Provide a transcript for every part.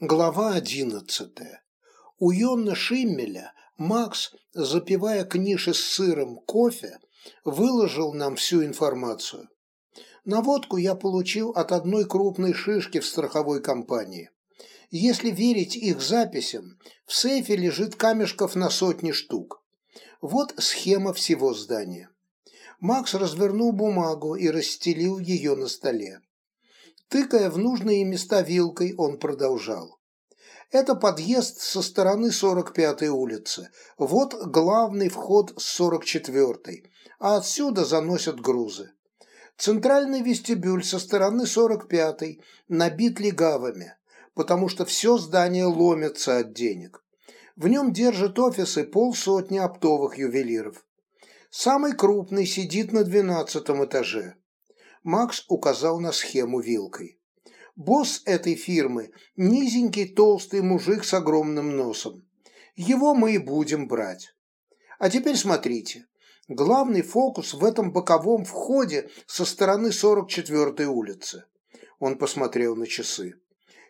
Глава одиннадцатая. У Йонна Шиммеля Макс, запивая книжи с сыром кофе, выложил нам всю информацию. Наводку я получил от одной крупной шишки в страховой компании. Если верить их записям, в сейфе лежит камешков на сотни штук. Вот схема всего здания. Макс развернул бумагу и расстелил ее на столе. Тыкая в нужные места вилкой, он продолжал. Это подъезд со стороны 45-й улицы. Вот главный вход с 44-й, а отсюда заносят грузы. Центральный вестибюль со стороны 45-й набит легавыми, потому что все здание ломится от денег. В нем держат офисы полсотни оптовых ювелиров. Самый крупный сидит на 12 этаже. Макс указал на схему вилкой. Босс этой фирмы – низенький толстый мужик с огромным носом. Его мы и будем брать. А теперь смотрите. Главный фокус в этом боковом входе со стороны 44-й улицы. Он посмотрел на часы.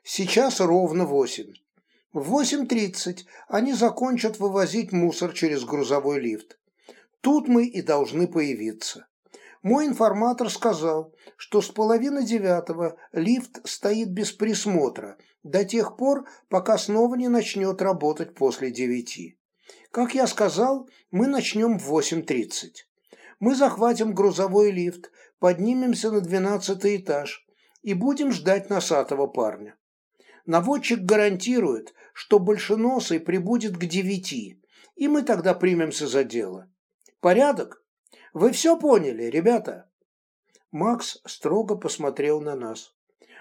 Сейчас ровно восемь. В 8.30 они закончат вывозить мусор через грузовой лифт. Тут мы и должны появиться. Мой информатор сказал, что с половины девятого лифт стоит без присмотра до тех пор, пока снова не начнет работать после девяти. Как я сказал, мы начнем в 8.30. Мы захватим грузовой лифт, поднимемся на двенадцатый этаж и будем ждать носатого парня. Наводчик гарантирует, что большеносый прибудет к девяти, и мы тогда примемся за дело. Порядок? Вы все поняли, ребята?» Макс строго посмотрел на нас.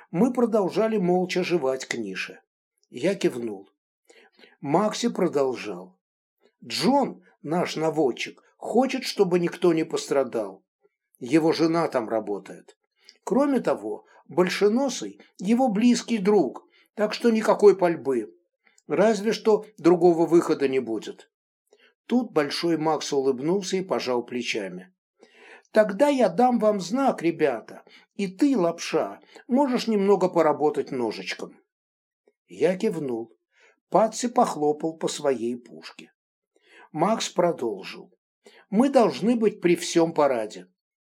Мы продолжали молча жевать книжи. Я кивнул. Макси продолжал. «Джон, наш наводчик, хочет, чтобы никто не пострадал. Его жена там работает. Кроме того, Большеносый – его близкий друг, так что никакой пальбы. Разве что другого выхода не будет. Тут Большой Макс улыбнулся и пожал плечами. «Тогда я дам вам знак, ребята, и ты, лапша, можешь немного поработать ножичком». Я кивнул. Патси похлопал по своей пушке. Макс продолжил. «Мы должны быть при всем параде.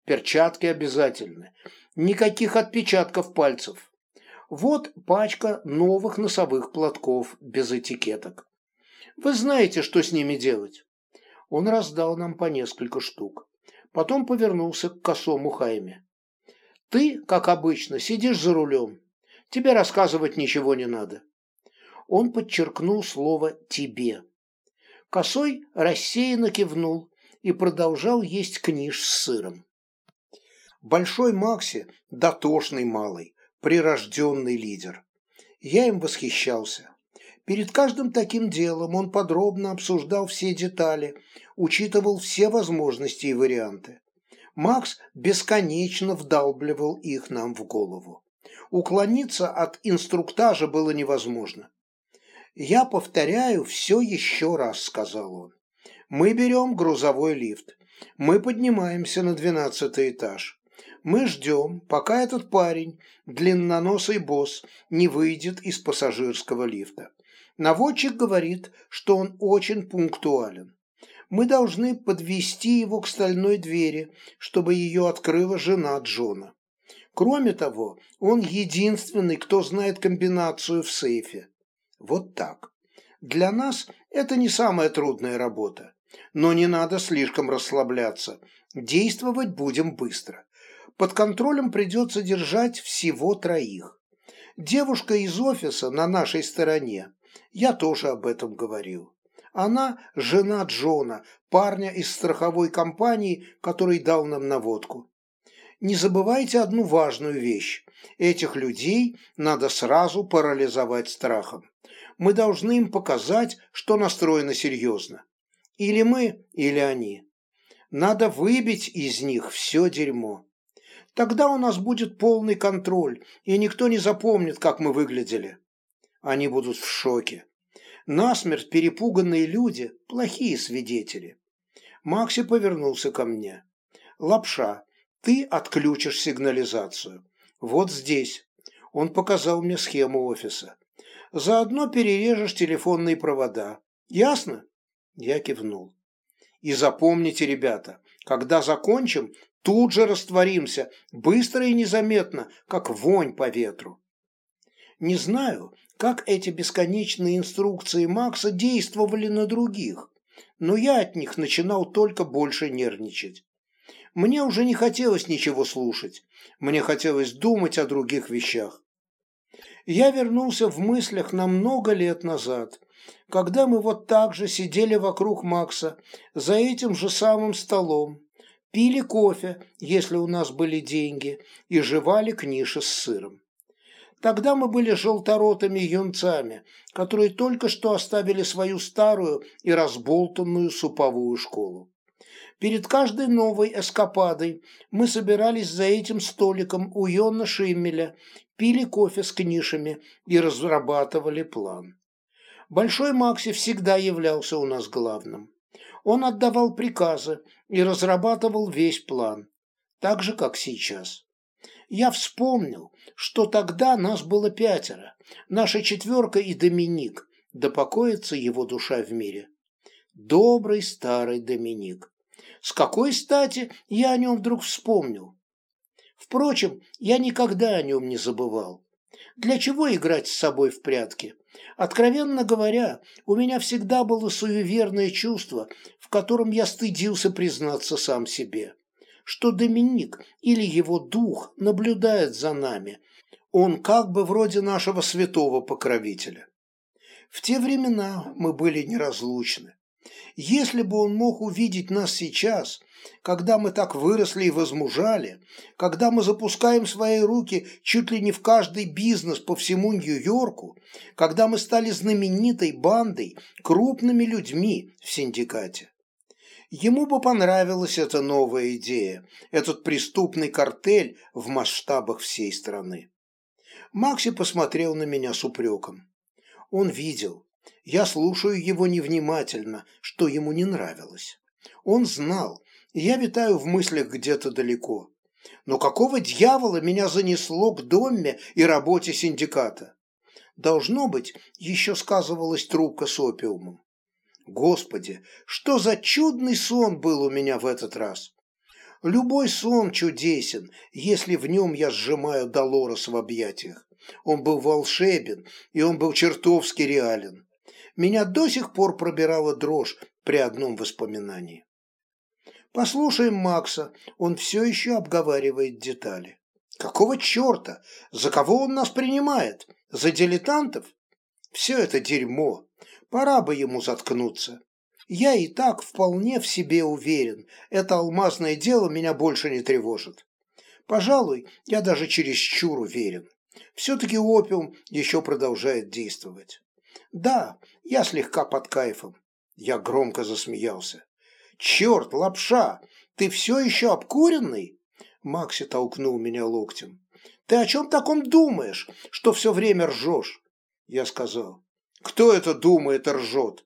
Перчатки обязательны. Никаких отпечатков пальцев. Вот пачка новых носовых платков без этикеток. Вы знаете, что с ними делать?» Он раздал нам по несколько штук. Потом повернулся к косому Хайме. «Ты, как обычно, сидишь за рулем. Тебе рассказывать ничего не надо». Он подчеркнул слово «тебе». Косой рассеянно кивнул и продолжал есть книж с сыром. Большой Макси – дотошный малый, прирожденный лидер. Я им восхищался. Перед каждым таким делом он подробно обсуждал все детали, учитывал все возможности и варианты. Макс бесконечно вдалбливал их нам в голову. Уклониться от инструктажа было невозможно. «Я повторяю все еще раз», — сказал он. «Мы берем грузовой лифт. Мы поднимаемся на двенадцатый этаж. Мы ждем, пока этот парень, длинноносый босс, не выйдет из пассажирского лифта. Наводчик говорит, что он очень пунктуален. Мы должны подвести его к стальной двери, чтобы ее открыла жена Джона. Кроме того, он единственный, кто знает комбинацию в сейфе. Вот так. Для нас это не самая трудная работа. Но не надо слишком расслабляться. Действовать будем быстро. Под контролем придется держать всего троих. Девушка из офиса на нашей стороне. Я тоже об этом говорил. Она – жена Джона, парня из страховой компании, который дал нам наводку. Не забывайте одну важную вещь. Этих людей надо сразу парализовать страхом. Мы должны им показать, что настроено серьезно. Или мы, или они. Надо выбить из них все дерьмо. Тогда у нас будет полный контроль, и никто не запомнит, как мы выглядели. Они будут в шоке. Насмерть перепуганные люди – плохие свидетели. Макси повернулся ко мне. «Лапша, ты отключишь сигнализацию. Вот здесь». Он показал мне схему офиса. Заодно перережешь телефонные провода. Ясно? Я кивнул. И запомните, ребята, когда закончим, тут же растворимся, быстро и незаметно, как вонь по ветру. Не знаю, как эти бесконечные инструкции Макса действовали на других, но я от них начинал только больше нервничать. Мне уже не хотелось ничего слушать, мне хотелось думать о других вещах. Я вернулся в мыслях на много лет назад, когда мы вот так же сидели вокруг Макса за этим же самым столом, пили кофе, если у нас были деньги, и жевали книжи с сыром. Тогда мы были желторотыми юнцами, которые только что оставили свою старую и разболтанную суповую школу. Перед каждой новой эскападой мы собирались за этим столиком у Йона Шиммеля, пили кофе с книжами и разрабатывали план. Большой Макси всегда являлся у нас главным. Он отдавал приказы и разрабатывал весь план, так же, как сейчас. Я вспомнил, что тогда нас было пятеро, наша четверка и Доминик, да покоится его душа в мире. Добрый старый Доминик. С какой стати я о нем вдруг вспомнил? Впрочем, я никогда о нем не забывал. Для чего играть с собой в прятки? Откровенно говоря, у меня всегда было суеверное чувство, в котором я стыдился признаться сам себе, что Доминик или его дух наблюдает за нами. Он как бы вроде нашего святого покровителя. В те времена мы были неразлучны. Если бы он мог увидеть нас сейчас, когда мы так выросли и возмужали, когда мы запускаем свои руки чуть ли не в каждый бизнес по всему Нью-Йорку, когда мы стали знаменитой бандой, крупными людьми в синдикате. Ему бы понравилась эта новая идея, этот преступный картель в масштабах всей страны. Макси посмотрел на меня с упреком. Он видел, я слушаю его невнимательно, что ему не нравилось. Он знал, я витаю в мыслях где-то далеко. Но какого дьявола меня занесло к доме и работе синдиката? Должно быть, еще сказывалась трубка с опиумом. Господи, что за чудный сон был у меня в этот раз! Любой сон чудесен, если в нем я сжимаю Долорес в объятиях. Он был волшебен, и он был чертовски реален меня до сих пор пробирала дрожь при одном воспоминании. Послушаем Макса, он все еще обговаривает детали. Какого черта? За кого он нас принимает? За дилетантов? Все это дерьмо. Пора бы ему заткнуться. Я и так вполне в себе уверен. Это алмазное дело меня больше не тревожит. Пожалуй, я даже чересчур уверен. Все-таки опиум еще продолжает действовать. Да, я слегка под кайфом. Я громко засмеялся. «Черт, лапша, ты все еще обкуренный?» Макси толкнул меня локтем. «Ты о чем таком думаешь, что все время ржешь?» Я сказал. «Кто это думает и ржет?»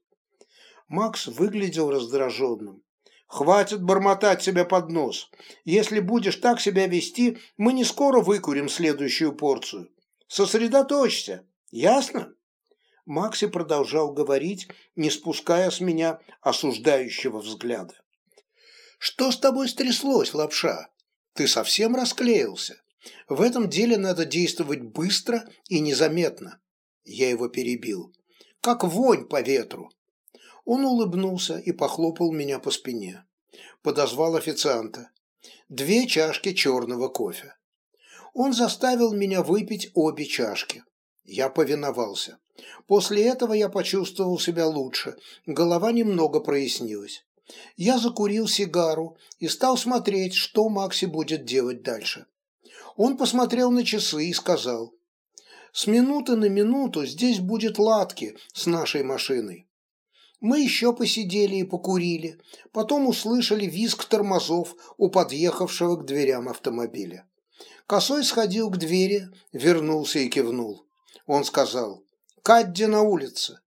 Макс выглядел раздраженным. «Хватит бормотать себе под нос. Если будешь так себя вести, мы не скоро выкурим следующую порцию. Сосредоточься. Ясно?» Макси продолжал говорить, не спуская с меня осуждающего взгляда. «Что с тобой стряслось, лапша? Ты совсем расклеился? В этом деле надо действовать быстро и незаметно». Я его перебил. «Как вонь по ветру». Он улыбнулся и похлопал меня по спине. Подозвал официанта. Две чашки черного кофе. Он заставил меня выпить обе чашки. Я повиновался. После этого я почувствовал себя лучше, голова немного прояснилась. Я закурил сигару и стал смотреть, что Макси будет делать дальше. Он посмотрел на часы и сказал, «С минуты на минуту здесь будет латки с нашей машиной». Мы еще посидели и покурили, потом услышали визг тормозов у подъехавшего к дверям автомобиля. Косой сходил к двери, вернулся и кивнул. Он сказал, Кадди на улице.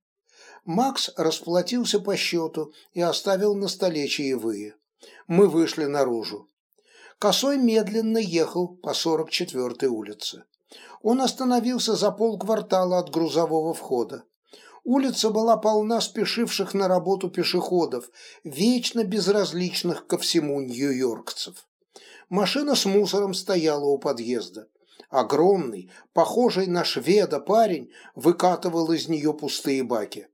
Макс расплатился по счету и оставил на столе чаевые. Мы вышли наружу. Косой медленно ехал по 44-й улице. Он остановился за полквартала от грузового входа. Улица была полна спешивших на работу пешеходов, вечно безразличных ко всему нью-йоркцев. Машина с мусором стояла у подъезда. Огромный, похожий на шведа парень выкатывал из нее пустые баки.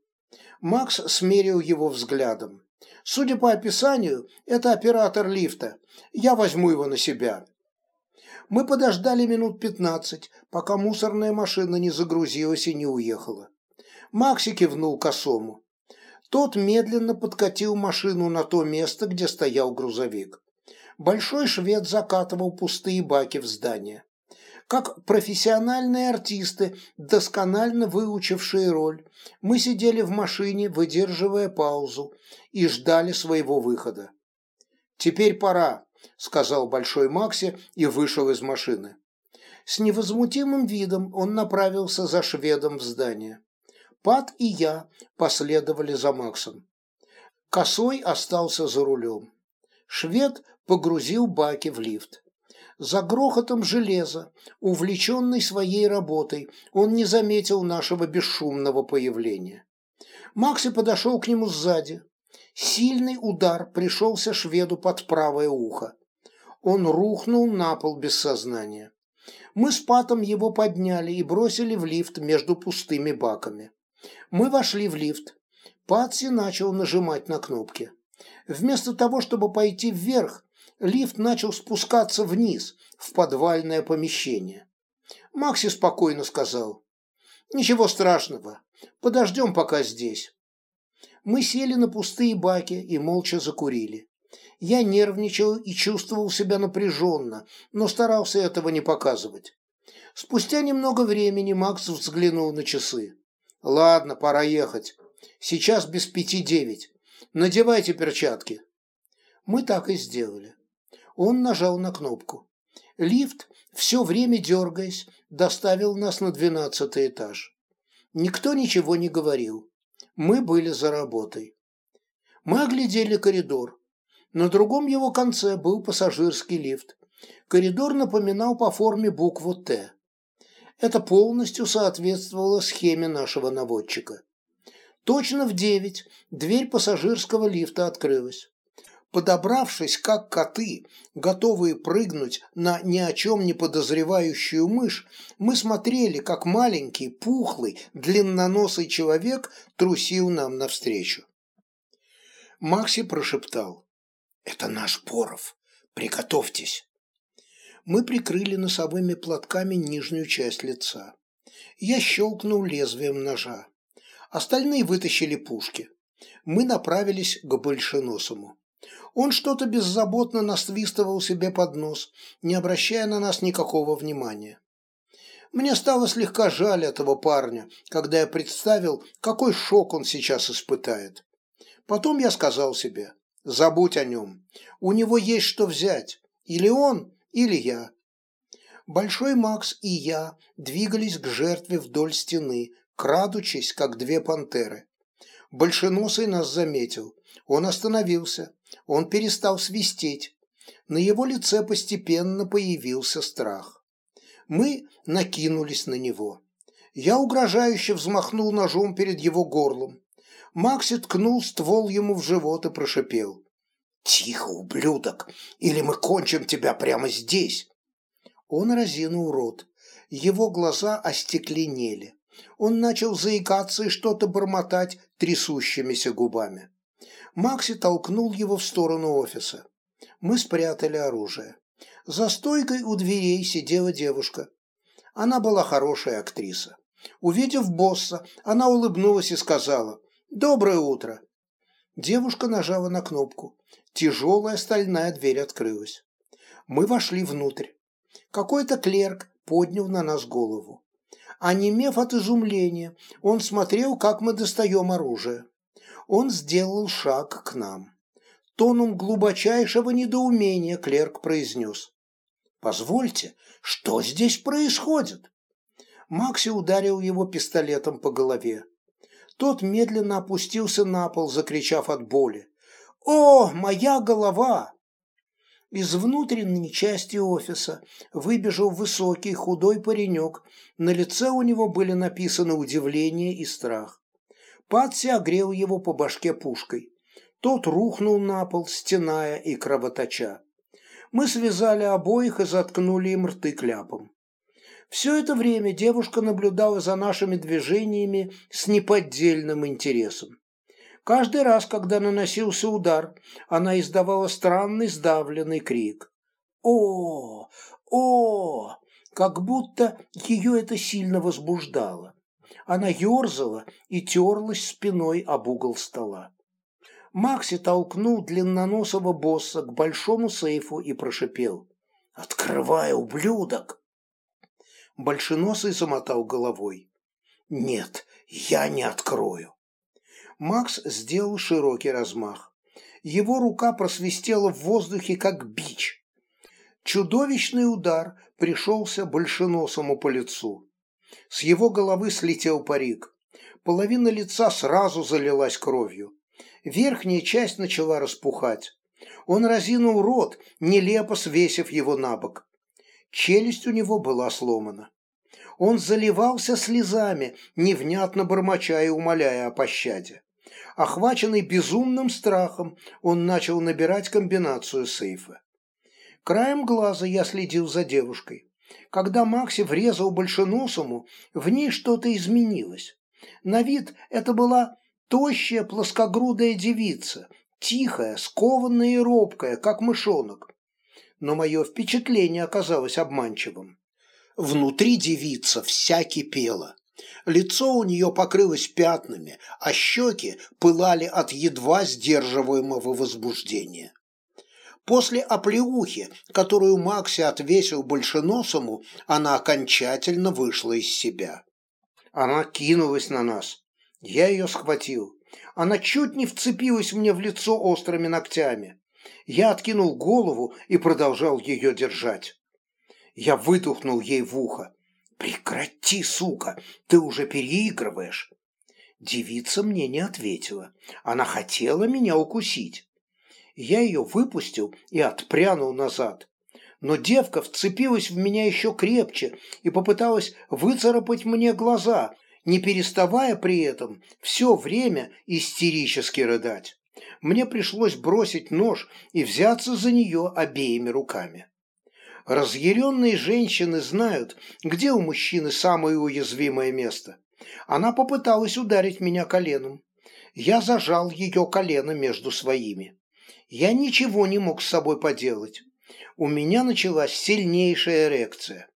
Макс смерил его взглядом. Судя по описанию, это оператор лифта. Я возьму его на себя. Мы подождали минут пятнадцать, пока мусорная машина не загрузилась и не уехала. Макси кивнул косому. Тот медленно подкатил машину на то место, где стоял грузовик. Большой швед закатывал пустые баки в здание. Как профессиональные артисты, досконально выучившие роль, мы сидели в машине, выдерживая паузу, и ждали своего выхода. «Теперь пора», — сказал Большой Макси и вышел из машины. С невозмутимым видом он направился за шведом в здание. Пат и я последовали за Максом. Косой остался за рулем. Швед погрузил баки в лифт. За грохотом железа, увлеченный своей работой, он не заметил нашего бесшумного появления. Макси подошел к нему сзади. Сильный удар пришелся шведу под правое ухо. Он рухнул на пол без сознания. Мы с Патом его подняли и бросили в лифт между пустыми баками. Мы вошли в лифт. Патси начал нажимать на кнопки. Вместо того, чтобы пойти вверх, лифт начал спускаться вниз, в подвальное помещение. Макси спокойно сказал, «Ничего страшного, подождем пока здесь». Мы сели на пустые баки и молча закурили. Я нервничал и чувствовал себя напряженно, но старался этого не показывать. Спустя немного времени Макс взглянул на часы. «Ладно, пора ехать. Сейчас без пяти девять. Надевайте перчатки». Мы так и сделали. Он нажал на кнопку. Лифт, все время дергаясь, доставил нас на двенадцатый этаж. Никто ничего не говорил. Мы были за работой. Мы оглядели коридор. На другом его конце был пассажирский лифт. Коридор напоминал по форме букву «Т». Это полностью соответствовало схеме нашего наводчика. Точно в девять дверь пассажирского лифта открылась. Подобравшись, как коты, готовые прыгнуть на ни о чем не подозревающую мышь, мы смотрели, как маленький, пухлый, длинноносый человек трусил нам навстречу. Макси прошептал. «Это наш Боров. Приготовьтесь». Мы прикрыли носовыми платками нижнюю часть лица. Я щелкнул лезвием ножа. Остальные вытащили пушки. Мы направились к большеносому. Он что-то беззаботно насвистывал себе под нос, не обращая на нас никакого внимания. Мне стало слегка жаль этого парня, когда я представил, какой шок он сейчас испытает. Потом я сказал себе, забудь о нем, у него есть что взять, или он, или я. Большой Макс и я двигались к жертве вдоль стены, крадучись, как две пантеры. Большеносый нас заметил. Он остановился, он перестал свистеть. На его лице постепенно появился страх. Мы накинулись на него. Я угрожающе взмахнул ножом перед его горлом. Макси ткнул ствол ему в живот и прошипел. «Тихо, ублюдок, или мы кончим тебя прямо здесь!» Он разинул рот. Его глаза остекленели. Он начал заикаться и что-то бормотать трясущимися губами. Макси толкнул его в сторону офиса. Мы спрятали оружие. За стойкой у дверей сидела девушка. Она была хорошая актриса. Увидев босса, она улыбнулась и сказала «Доброе утро». Девушка нажала на кнопку. Тяжелая стальная дверь открылась. Мы вошли внутрь. Какой-то клерк поднял на нас голову. Онемев от изумления, он смотрел, как мы достаем оружие он сделал шаг к нам. Тоном глубочайшего недоумения клерк произнес. «Позвольте, что здесь происходит?» Макси ударил его пистолетом по голове. Тот медленно опустился на пол, закричав от боли. «О, моя голова!» Из внутренней части офиса выбежал высокий худой паренек. На лице у него были написаны удивление и страх. Патси огрел его по башке пушкой. Тот рухнул на пол, стеная и кровоточа. Мы связали обоих и заткнули им рты кляпом. Все это время девушка наблюдала за нашими движениями с неподдельным интересом. Каждый раз, когда наносился удар, она издавала странный сдавленный крик. «О! О!» Как будто ее это сильно возбуждало. Она ерзала и терлась спиной об угол стола. Макси толкнул длинноносого босса к большому сейфу и прошипел. «Открывай, ублюдок!» Большеносый замотал головой. «Нет, я не открою». Макс сделал широкий размах. Его рука просвистела в воздухе, как бич. Чудовищный удар пришелся большеносому по лицу. С его головы слетел парик. Половина лица сразу залилась кровью. Верхняя часть начала распухать. Он разинул рот, нелепо свесив его на бок. Челюсть у него была сломана. Он заливался слезами, невнятно бормоча и умоляя о пощаде. Охваченный безумным страхом, он начал набирать комбинацию сейфа. Краем глаза я следил за девушкой. Когда Макси врезал большеносому, в ней что-то изменилось. На вид это была тощая плоскогрудая девица, тихая, скованная и робкая, как мышонок. Но мое впечатление оказалось обманчивым. Внутри девица вся кипела. Лицо у нее покрылось пятнами, а щеки пылали от едва сдерживаемого возбуждения. После оплеухи, которую Макси отвесил большеносому, она окончательно вышла из себя. Она кинулась на нас. Я ее схватил. Она чуть не вцепилась мне в лицо острыми ногтями. Я откинул голову и продолжал ее держать. Я выдохнул ей в ухо. «Прекрати, сука, ты уже переигрываешь». Девица мне не ответила. Она хотела меня укусить. Я ее выпустил и отпрянул назад. Но девка вцепилась в меня еще крепче и попыталась выцарапать мне глаза, не переставая при этом все время истерически рыдать. Мне пришлось бросить нож и взяться за нее обеими руками. Разъяренные женщины знают, где у мужчины самое уязвимое место. Она попыталась ударить меня коленом. Я зажал ее колено между своими. Я ничего не мог с собой поделать. У меня началась сильнейшая эрекция.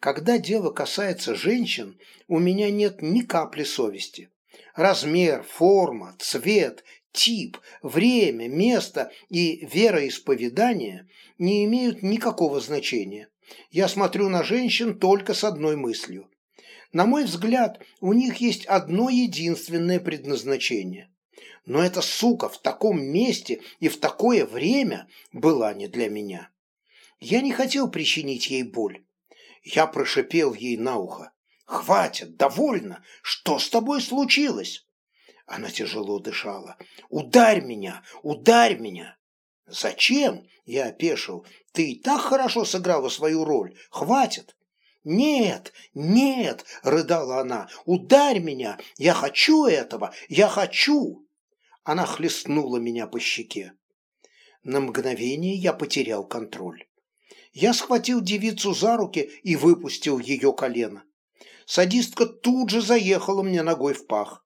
Когда дело касается женщин, у меня нет ни капли совести. Размер, форма, цвет, тип, время, место и вероисповедание не имеют никакого значения. Я смотрю на женщин только с одной мыслью. На мой взгляд, у них есть одно единственное предназначение. Но эта сука в таком месте и в такое время была не для меня. Я не хотел причинить ей боль. Я прошипел ей на ухо. «Хватит, довольно! Что с тобой случилось?» Она тяжело дышала. «Ударь меня! Ударь меня!» «Зачем?» – я опешил. «Ты и так хорошо сыграла свою роль. Хватит!» «Нет, нет!» – рыдала она. «Ударь меня! Я хочу этого! Я хочу!» Она хлестнула меня по щеке. На мгновение я потерял контроль. Я схватил девицу за руки и выпустил ее колено. Садистка тут же заехала мне ногой в пах.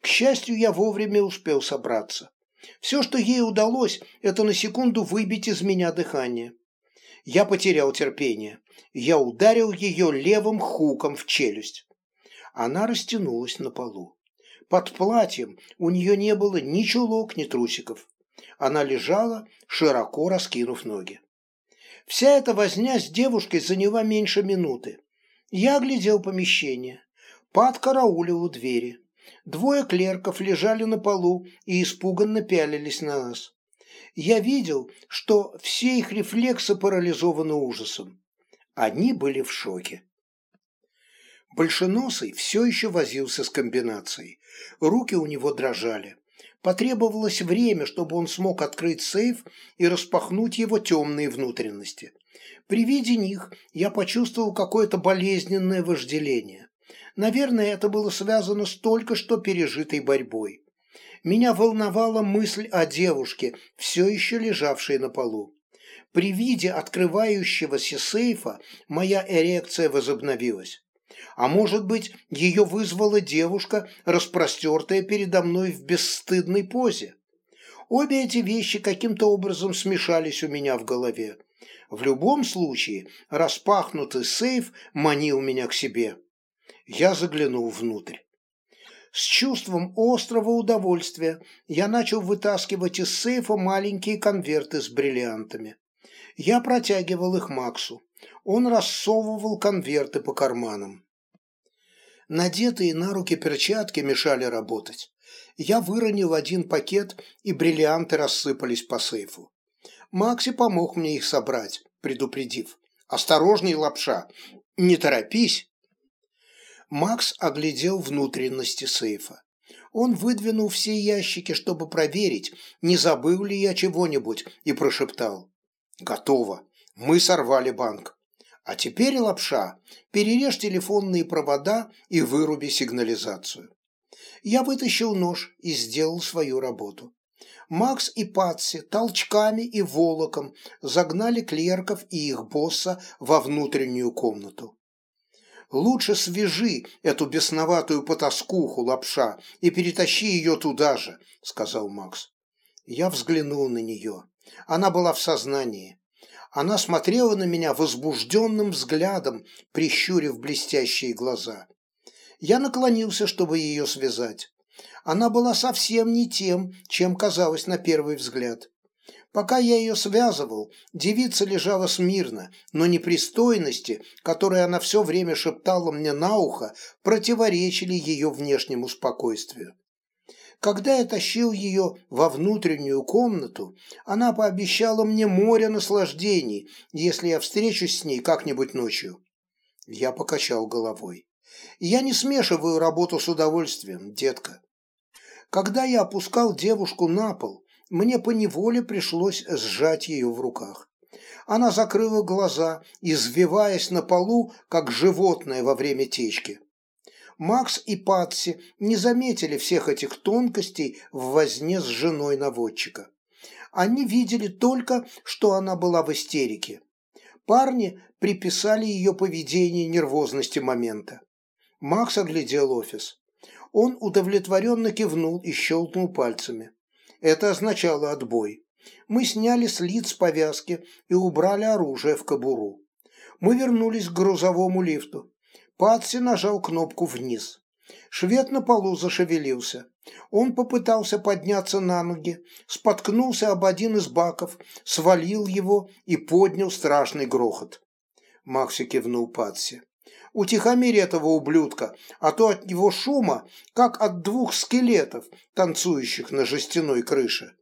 К счастью, я вовремя успел собраться. Все, что ей удалось, это на секунду выбить из меня дыхание. Я потерял терпение. Я ударил ее левым хуком в челюсть. Она растянулась на полу. Под платьем у нее не было ни чулок, ни трусиков. Она лежала, широко раскинув ноги. Вся эта возня с девушкой заняла меньше минуты. Я оглядел помещение. Пат караулил у двери. Двое клерков лежали на полу и испуганно пялились на нас. Я видел, что все их рефлексы парализованы ужасом. Они были в шоке. Большеносый все еще возился с комбинацией. Руки у него дрожали. Потребовалось время, чтобы он смог открыть сейф и распахнуть его темные внутренности. При виде них я почувствовал какое-то болезненное вожделение. Наверное, это было связано с только что пережитой борьбой. Меня волновала мысль о девушке, все еще лежавшей на полу. При виде открывающегося сейфа моя эрекция возобновилась. А может быть, ее вызвала девушка, распростертая передо мной в бесстыдной позе? Обе эти вещи каким-то образом смешались у меня в голове. В любом случае, распахнутый сейф манил меня к себе. Я заглянул внутрь. С чувством острого удовольствия я начал вытаскивать из сейфа маленькие конверты с бриллиантами. Я протягивал их Максу. Он рассовывал конверты по карманам. Надетые на руки перчатки мешали работать. Я выронил один пакет, и бриллианты рассыпались по сейфу. Макси помог мне их собрать, предупредив. «Осторожней, лапша! Не торопись!» Макс оглядел внутренности сейфа. Он выдвинул все ящики, чтобы проверить, не забыл ли я чего-нибудь, и прошептал. «Готово. Мы сорвали банк. А теперь, лапша, перережь телефонные провода и выруби сигнализацию. Я вытащил нож и сделал свою работу. Макс и Патси толчками и волоком загнали клерков и их босса во внутреннюю комнату. «Лучше свяжи эту бесноватую потаскуху, лапша, и перетащи ее туда же», — сказал Макс. Я взглянул на нее. Она была в сознании. Она смотрела на меня возбужденным взглядом, прищурив блестящие глаза. Я наклонился, чтобы ее связать. Она была совсем не тем, чем казалось на первый взгляд. Пока я ее связывал, девица лежала смирно, но непристойности, которые она все время шептала мне на ухо, противоречили ее внешнему спокойствию. Когда я тащил ее во внутреннюю комнату, она пообещала мне море наслаждений, если я встречусь с ней как-нибудь ночью. Я покачал головой. Я не смешиваю работу с удовольствием, детка. Когда я опускал девушку на пол, мне поневоле пришлось сжать ее в руках. Она закрыла глаза, извиваясь на полу, как животное во время течки. Макс и Патси не заметили всех этих тонкостей в возне с женой наводчика. Они видели только, что она была в истерике. Парни приписали ее поведение нервозности момента. Макс оглядел офис. Он удовлетворенно кивнул и щелкнул пальцами. Это означало отбой. Мы сняли с лиц повязки и убрали оружие в кобуру. Мы вернулись к грузовому лифту. Патси нажал кнопку вниз. Швед на полу зашевелился. Он попытался подняться на ноги, споткнулся об один из баков, свалил его и поднял страшный грохот. Макси кивнул Патси. «Утихомирь этого ублюдка, а то от него шума, как от двух скелетов, танцующих на жестяной крыше».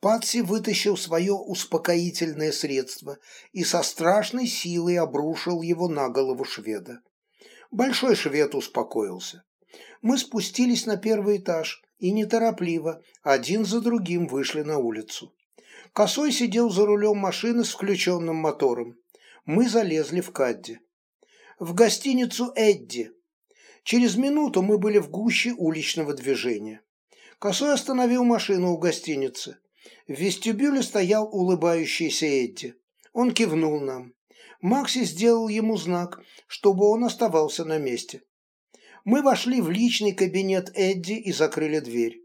Патси вытащил свое успокоительное средство и со страшной силой обрушил его на голову шведа. Большой швед успокоился. Мы спустились на первый этаж и неторопливо, один за другим вышли на улицу. Косой сидел за рулем машины с включенным мотором. Мы залезли в Кадди. В гостиницу «Эдди». Через минуту мы были в гуще уличного движения. Косой остановил машину у гостиницы. В вестибюле стоял улыбающийся Эдди. Он кивнул нам. Макси сделал ему знак, чтобы он оставался на месте. Мы вошли в личный кабинет Эдди и закрыли дверь.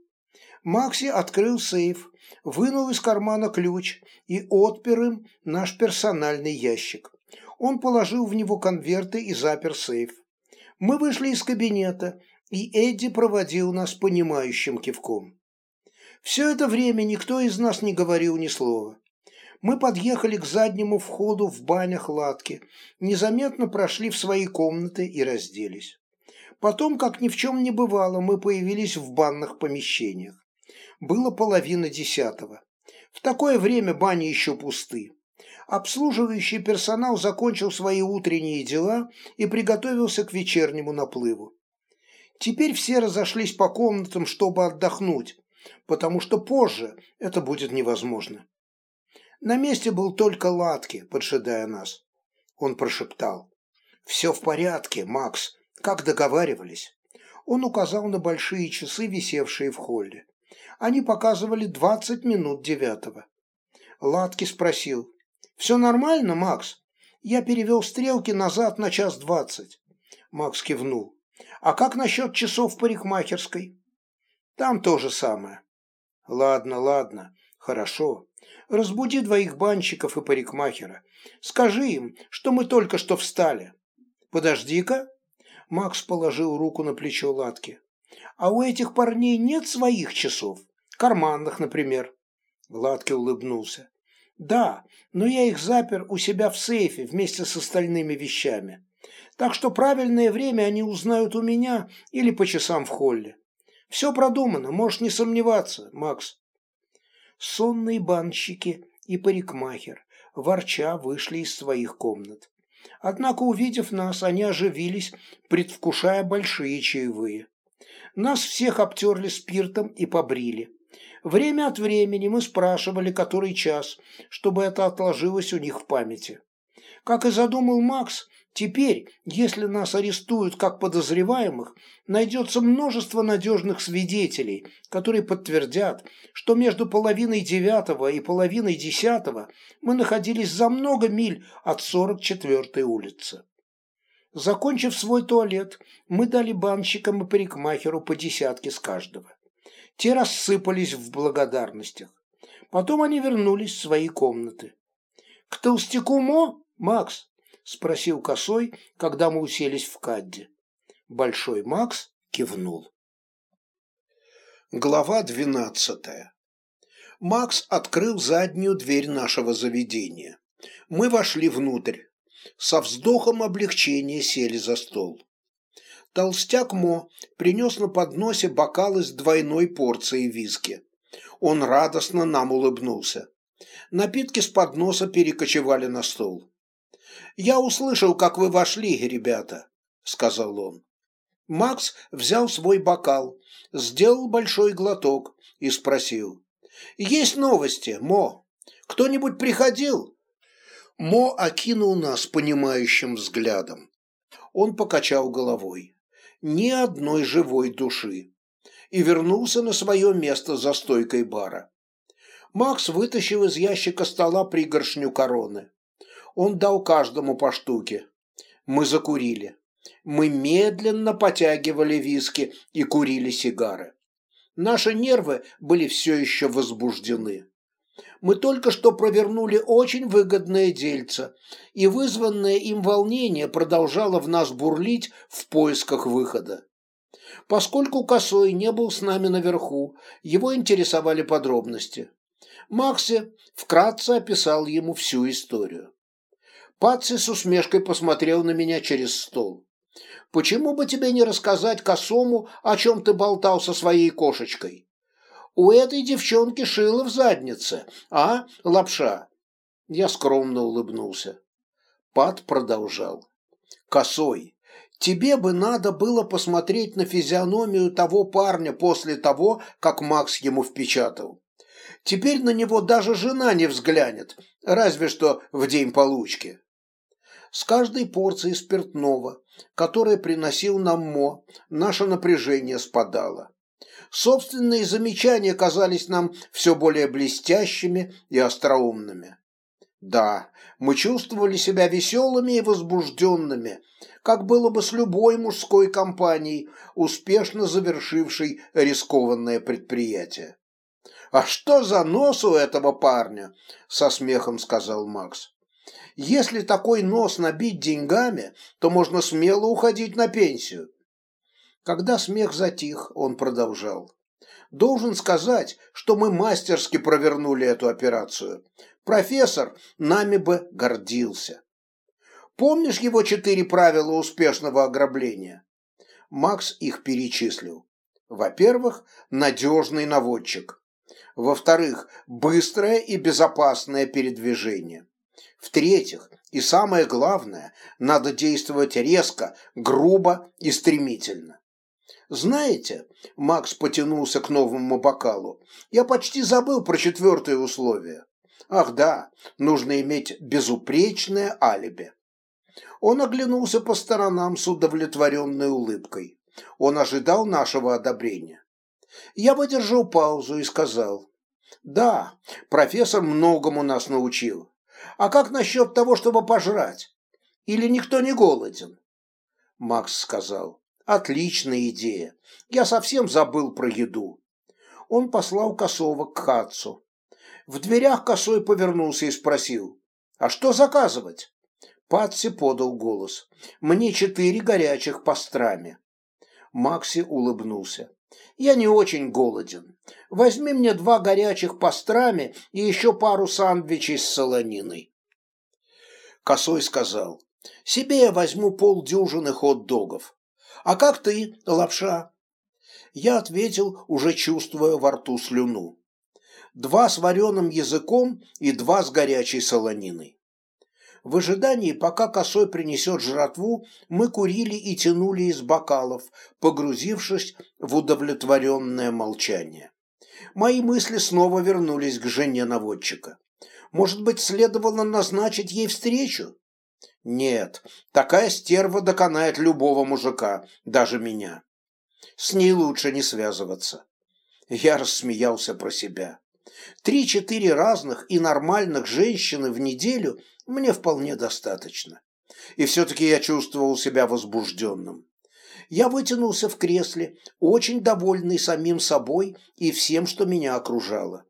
Макси открыл сейф, вынул из кармана ключ и отпер им наш персональный ящик. Он положил в него конверты и запер сейф. Мы вышли из кабинета, и Эдди проводил нас понимающим кивком. Все это время никто из нас не говорил ни слова. Мы подъехали к заднему входу в банях Латки, незаметно прошли в свои комнаты и разделись. Потом, как ни в чем не бывало, мы появились в банных помещениях. Было половина десятого. В такое время бани еще пусты. Обслуживающий персонал закончил свои утренние дела и приготовился к вечернему наплыву. Теперь все разошлись по комнатам, чтобы отдохнуть, потому что позже это будет невозможно. На месте был только Латки, поджидая нас. Он прошептал. «Все в порядке, Макс, как договаривались». Он указал на большие часы, висевшие в холле. Они показывали двадцать минут девятого. Латки спросил. «Все нормально, Макс? Я перевел стрелки назад на час двадцать». Макс кивнул. «А как насчет часов в парикмахерской?» «Там то же самое». «Ладно, ладно, хорошо. Разбуди двоих банщиков и парикмахера. Скажи им, что мы только что встали. Подожди-ка. Макс положил руку на плечо Латки. А у этих парней нет своих часов? Карманных, например. Латки улыбнулся. Да, но я их запер у себя в сейфе вместе с остальными вещами. Так что правильное время они узнают у меня или по часам в холле. Все продумано, можешь не сомневаться, Макс сонные банщики и парикмахер, ворча, вышли из своих комнат. Однако, увидев нас, они оживились, предвкушая большие чаевые. Нас всех обтерли спиртом и побрили. Время от времени мы спрашивали, который час, чтобы это отложилось у них в памяти. Как и задумал Макс, Теперь, если нас арестуют как подозреваемых, найдется множество надежных свидетелей, которые подтвердят, что между половиной девятого и половиной десятого мы находились за много миль от 44-й улицы. Закончив свой туалет, мы дали банщикам и парикмахеру по десятке с каждого. Те рассыпались в благодарностях. Потом они вернулись в свои комнаты. «К толстяку Мо, Макс?» Спросил косой, когда мы уселись в кадде. Большой Макс кивнул. Глава двенадцатая. Макс открыл заднюю дверь нашего заведения. Мы вошли внутрь. Со вздохом облегчения сели за стол. Толстяк Мо принес на подносе бокалы с двойной порцией виски. Он радостно нам улыбнулся. Напитки с подноса перекочевали на стол. «Я услышал, как вы вошли, ребята», — сказал он. Макс взял свой бокал, сделал большой глоток и спросил. «Есть новости, Мо? Кто-нибудь приходил?» Мо окинул нас понимающим взглядом. Он покачал головой. Ни одной живой души. И вернулся на свое место за стойкой бара. Макс вытащил из ящика стола пригоршню короны. Он дал каждому по штуке. Мы закурили. Мы медленно потягивали виски и курили сигары. Наши нервы были все еще возбуждены. Мы только что провернули очень выгодное дельце, и вызванное им волнение продолжало в нас бурлить в поисках выхода. Поскольку Косой не был с нами наверху, его интересовали подробности. Макси вкратце описал ему всю историю. Патси с усмешкой посмотрел на меня через стол. «Почему бы тебе не рассказать косому, о чем ты болтал со своей кошечкой? У этой девчонки шило в заднице, а, лапша?» Я скромно улыбнулся. Пат продолжал. «Косой, тебе бы надо было посмотреть на физиономию того парня после того, как Макс ему впечатал. Теперь на него даже жена не взглянет, разве что в день получки». С каждой порцией спиртного, которое приносил нам Мо, наше напряжение спадало. Собственные замечания казались нам все более блестящими и остроумными. Да, мы чувствовали себя веселыми и возбужденными, как было бы с любой мужской компанией, успешно завершившей рискованное предприятие. «А что за нос у этого парня?» – со смехом сказал Макс. Если такой нос набить деньгами, то можно смело уходить на пенсию. Когда смех затих, он продолжал. Должен сказать, что мы мастерски провернули эту операцию. Профессор нами бы гордился. Помнишь его четыре правила успешного ограбления? Макс их перечислил. Во-первых, надежный наводчик. Во-вторых, быстрое и безопасное передвижение. В-третьих, и самое главное, надо действовать резко, грубо и стремительно. Знаете, Макс потянулся к новому бокалу. Я почти забыл про четвертое условие. Ах да, нужно иметь безупречное алиби. Он оглянулся по сторонам с удовлетворенной улыбкой. Он ожидал нашего одобрения. Я выдержал паузу и сказал. Да, профессор многому нас научил. А как насчет того, чтобы пожрать? Или никто не голоден? Макс сказал. Отличная идея. Я совсем забыл про еду. Он послал Косова к Хатцу. В дверях Косой повернулся и спросил. А что заказывать? Патси подал голос. Мне четыре горячих пастрами. Макси улыбнулся. Я не очень голоден. Возьми мне два горячих пастрами и еще пару сандвичей с солониной. Косой сказал. Себе я возьму полдюжины хот-догов. А как ты, лапша? Я ответил, уже чувствуя во рту слюну. Два с вареным языком и два с горячей солониной. В ожидании, пока косой принесет жратву, мы курили и тянули из бокалов, погрузившись в удовлетворенное молчание. Мои мысли снова вернулись к жене наводчика. Может быть, следовало назначить ей встречу? Нет, такая стерва доконает любого мужика, даже меня. С ней лучше не связываться. Я рассмеялся про себя. Три-четыре разных и нормальных женщины в неделю мне вполне достаточно. И все-таки я чувствовал себя возбужденным. Я вытянулся в кресле, очень довольный самим собой и всем, что меня окружало.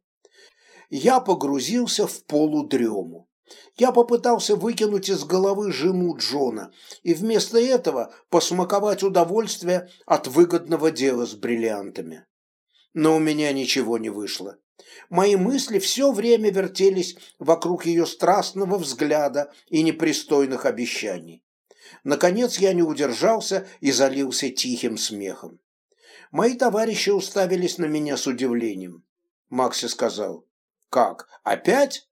Я погрузился в полудрему. Я попытался выкинуть из головы жиму Джона и вместо этого посмаковать удовольствие от выгодного дела с бриллиантами. Но у меня ничего не вышло. Мои мысли все время вертелись вокруг ее страстного взгляда и непристойных обещаний. Наконец я не удержался и залился тихим смехом. Мои товарищи уставились на меня с удивлением. Макси сказал, «Как, опять?»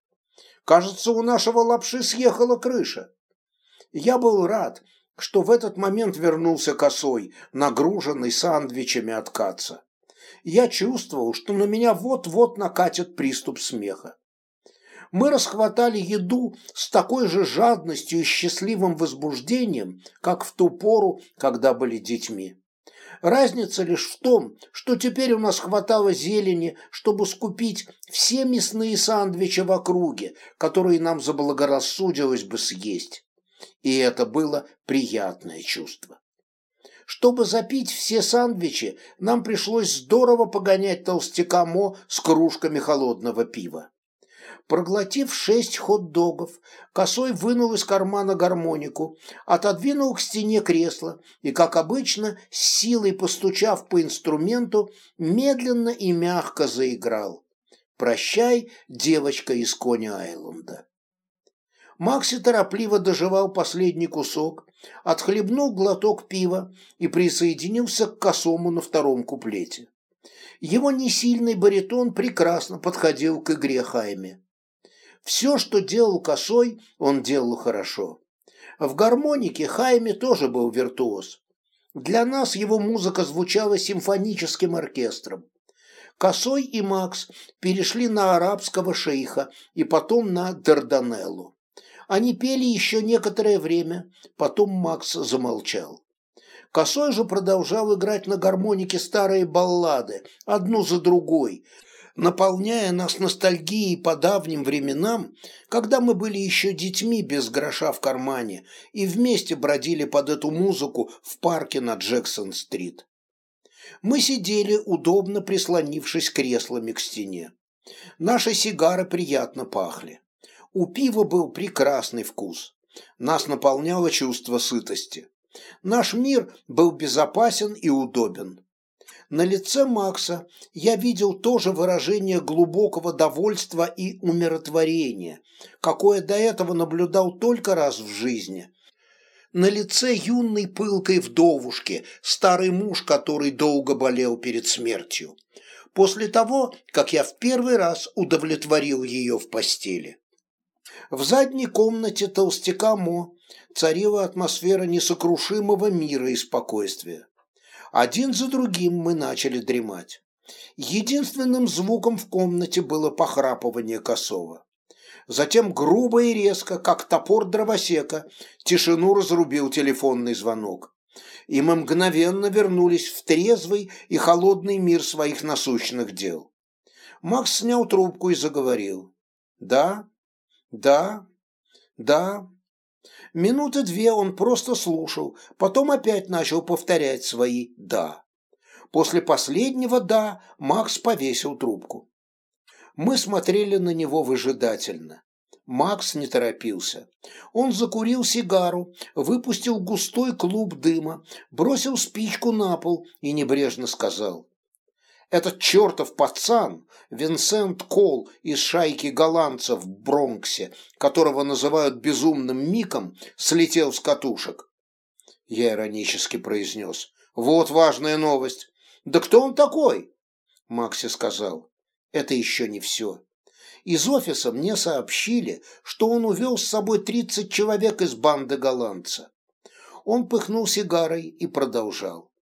Кажется, у нашего лапши съехала крыша. Я был рад, что в этот момент вернулся косой, нагруженный сандвичами от каца. Я чувствовал, что на меня вот-вот накатит приступ смеха. Мы расхватали еду с такой же жадностью и счастливым возбуждением, как в ту пору, когда были детьми. Разница лишь в том, что теперь у нас хватало зелени, чтобы скупить все мясные сандвичи в округе, которые нам заблагорассудилось бы съесть. И это было приятное чувство. Чтобы запить все сандвичи, нам пришлось здорово погонять толстяка Мо с кружками холодного пива. Проглотив шесть хот-догов, Косой вынул из кармана гармонику, отодвинул к стене кресло и, как обычно, с силой постучав по инструменту, медленно и мягко заиграл. «Прощай, девочка из Кони-Айленда». Макси торопливо доживал последний кусок, отхлебнул глоток пива и присоединился к косому на втором куплете. Его несильный баритон прекрасно подходил к игре Хайме. Все, что делал косой, он делал хорошо. В гармонике Хайме тоже был виртуоз. Для нас его музыка звучала симфоническим оркестром. Косой и Макс перешли на арабского шейха и потом на Дарданеллу. Они пели еще некоторое время, потом Макс замолчал. Косой же продолжал играть на гармонике старые баллады, одну за другой, наполняя нас ностальгией по давним временам, когда мы были еще детьми без гроша в кармане и вместе бродили под эту музыку в парке на Джексон-стрит. Мы сидели, удобно прислонившись креслами к стене. Наши сигары приятно пахли. У пива был прекрасный вкус. Нас наполняло чувство сытости. Наш мир был безопасен и удобен. На лице Макса я видел тоже выражение глубокого довольства и умиротворения, какое до этого наблюдал только раз в жизни. На лице юной пылкой вдовушки, старый муж, который долго болел перед смертью, после того, как я в первый раз удовлетворил ее в постели. В задней комнате толстяка Мо царила атмосфера несокрушимого мира и спокойствия. Один за другим мы начали дремать. Единственным звуком в комнате было похрапывание косого. Затем грубо и резко, как топор дровосека, тишину разрубил телефонный звонок. И мы мгновенно вернулись в трезвый и холодный мир своих насущных дел. Макс снял трубку и заговорил. «Да, да, да». Минуты две он просто слушал, потом опять начал повторять свои «да». После последнего «да» Макс повесил трубку. Мы смотрели на него выжидательно. Макс не торопился. Он закурил сигару, выпустил густой клуб дыма, бросил спичку на пол и небрежно сказал. «Этот чертов пацан, Винсент Кол из шайки голландцев в Бронксе, которого называют безумным Миком, слетел с катушек». Я иронически произнес. «Вот важная новость. Да кто он такой?» Макси сказал. Это еще не все. Из офиса мне сообщили, что он увел с собой 30 человек из банды голландца. Он пыхнул сигарой и продолжал.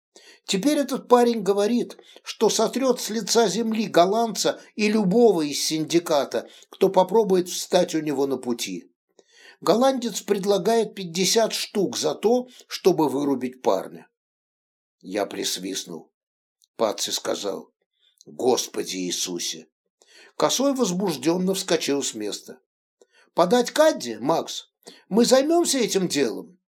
Теперь этот парень говорит, что сотрет с лица земли голландца и любого из синдиката, кто попробует встать у него на пути. Голландец предлагает 50 штук за то, чтобы вырубить парня. Я присвистнул. Патси сказал, «Господи Иисусе!» Косой возбужденно вскочил с места. «Подать Кадди, Макс? Мы займемся этим делом?»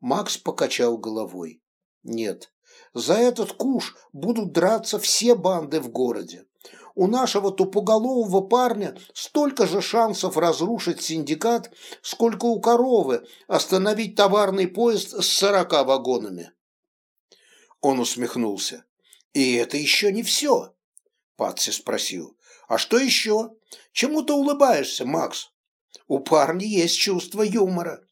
Макс покачал головой. «Нет, за этот куш будут драться все банды в городе. У нашего тупоголового парня столько же шансов разрушить синдикат, сколько у коровы остановить товарный поезд с сорока вагонами». Он усмехнулся. «И это еще не все», — Патси спросил. «А что еще? Чему ты улыбаешься, Макс? У парня есть чувство юмора».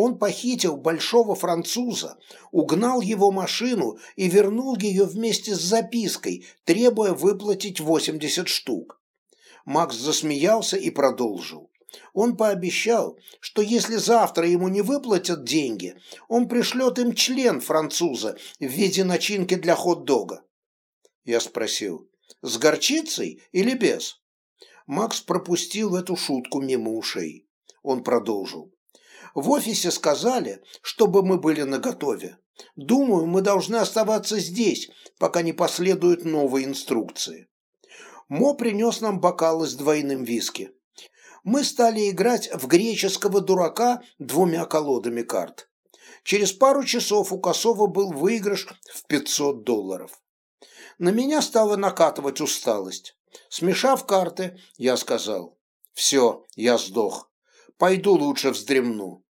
Он похитил большого француза, угнал его машину и вернул ее вместе с запиской, требуя выплатить 80 штук. Макс засмеялся и продолжил. Он пообещал, что если завтра ему не выплатят деньги, он пришлет им член француза в виде начинки для хот-дога. Я спросил, с горчицей или без? Макс пропустил эту шутку мимо ушей. Он продолжил. В офисе сказали, чтобы мы были наготове. Думаю, мы должны оставаться здесь, пока не последуют новые инструкции. Мо принес нам бокалы с двойным виски. Мы стали играть в греческого дурака двумя колодами карт. Через пару часов у Косова был выигрыш в 500 долларов. На меня стала накатывать усталость. Смешав карты, я сказал, «Все, я сдох. Пойду лучше вздремну».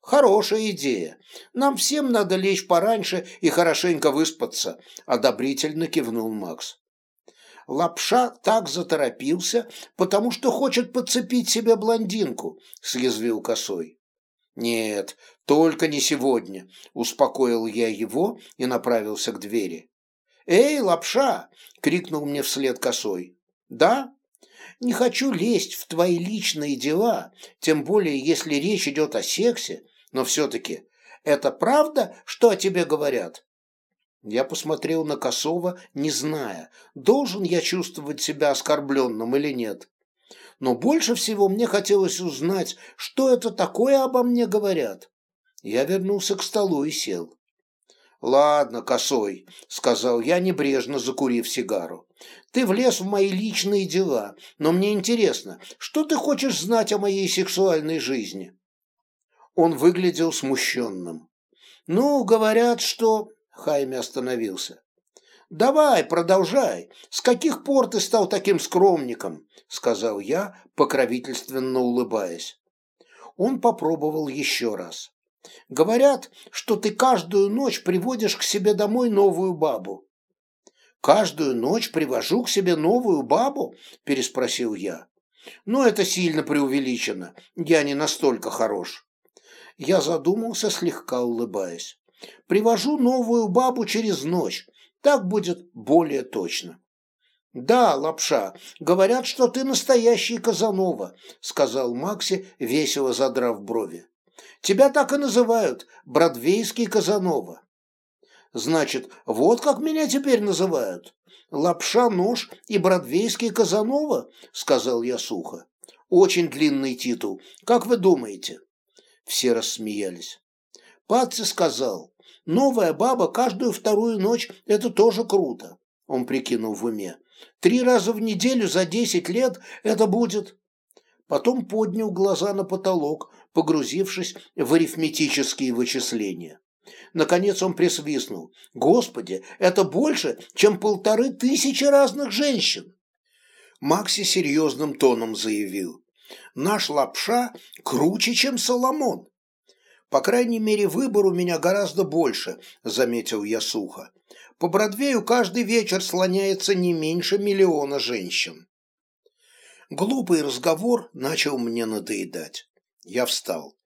«Хорошая идея. Нам всем надо лечь пораньше и хорошенько выспаться», – одобрительно кивнул Макс. Лапша так заторопился, потому что хочет подцепить себе блондинку, съязвил косой. Нет, только не сегодня, успокоил я его и направился к двери. «Эй, лапша!» — крикнул мне вслед косой. «Да? Не хочу лезть в твои личные дела, тем более если речь идет о сексе, но все-таки это правда, что о тебе говорят?» Я посмотрел на Косова, не зная, должен я чувствовать себя оскорбленным или нет. Но больше всего мне хотелось узнать, что это такое обо мне говорят. Я вернулся к столу и сел. «Ладно, косой», — сказал я, небрежно закурив сигару. «Ты влез в мои личные дела, но мне интересно, что ты хочешь знать о моей сексуальной жизни?» Он выглядел смущенным. «Ну, говорят, что...» — Хайме остановился. «Давай, продолжай. С каких пор ты стал таким скромником?» — сказал я, покровительственно улыбаясь. Он попробовал еще раз. Говорят, что ты каждую ночь приводишь к себе домой новую бабу. Каждую ночь привожу к себе новую бабу? Переспросил я. Но это сильно преувеличено. Я не настолько хорош. Я задумался, слегка улыбаясь. Привожу новую бабу через ночь. Так будет более точно. «Да, лапша, говорят, что ты настоящий Казанова», — сказал Макси, весело задрав брови. Тебя так и называют, Бродвейский Казанова. Значит, вот как меня теперь называют. Лапша, нож и бродвейский Казанова, сказал я сухо. Очень длинный титул. Как вы думаете? Все рассмеялись. Патси сказал, новая баба каждую вторую ночь – это тоже круто. Он прикинул в уме. Три раза в неделю за десять лет это будет... Потом поднял глаза на потолок, погрузившись в арифметические вычисления. Наконец он присвистнул. «Господи, это больше, чем полторы тысячи разных женщин!» Макси серьезным тоном заявил. «Наш лапша круче, чем Соломон!» «По крайней мере, выбор у меня гораздо больше», — заметил я сухо. «По Бродвею каждый вечер слоняется не меньше миллиона женщин». Глупый разговор начал мне надоедать. Я встал.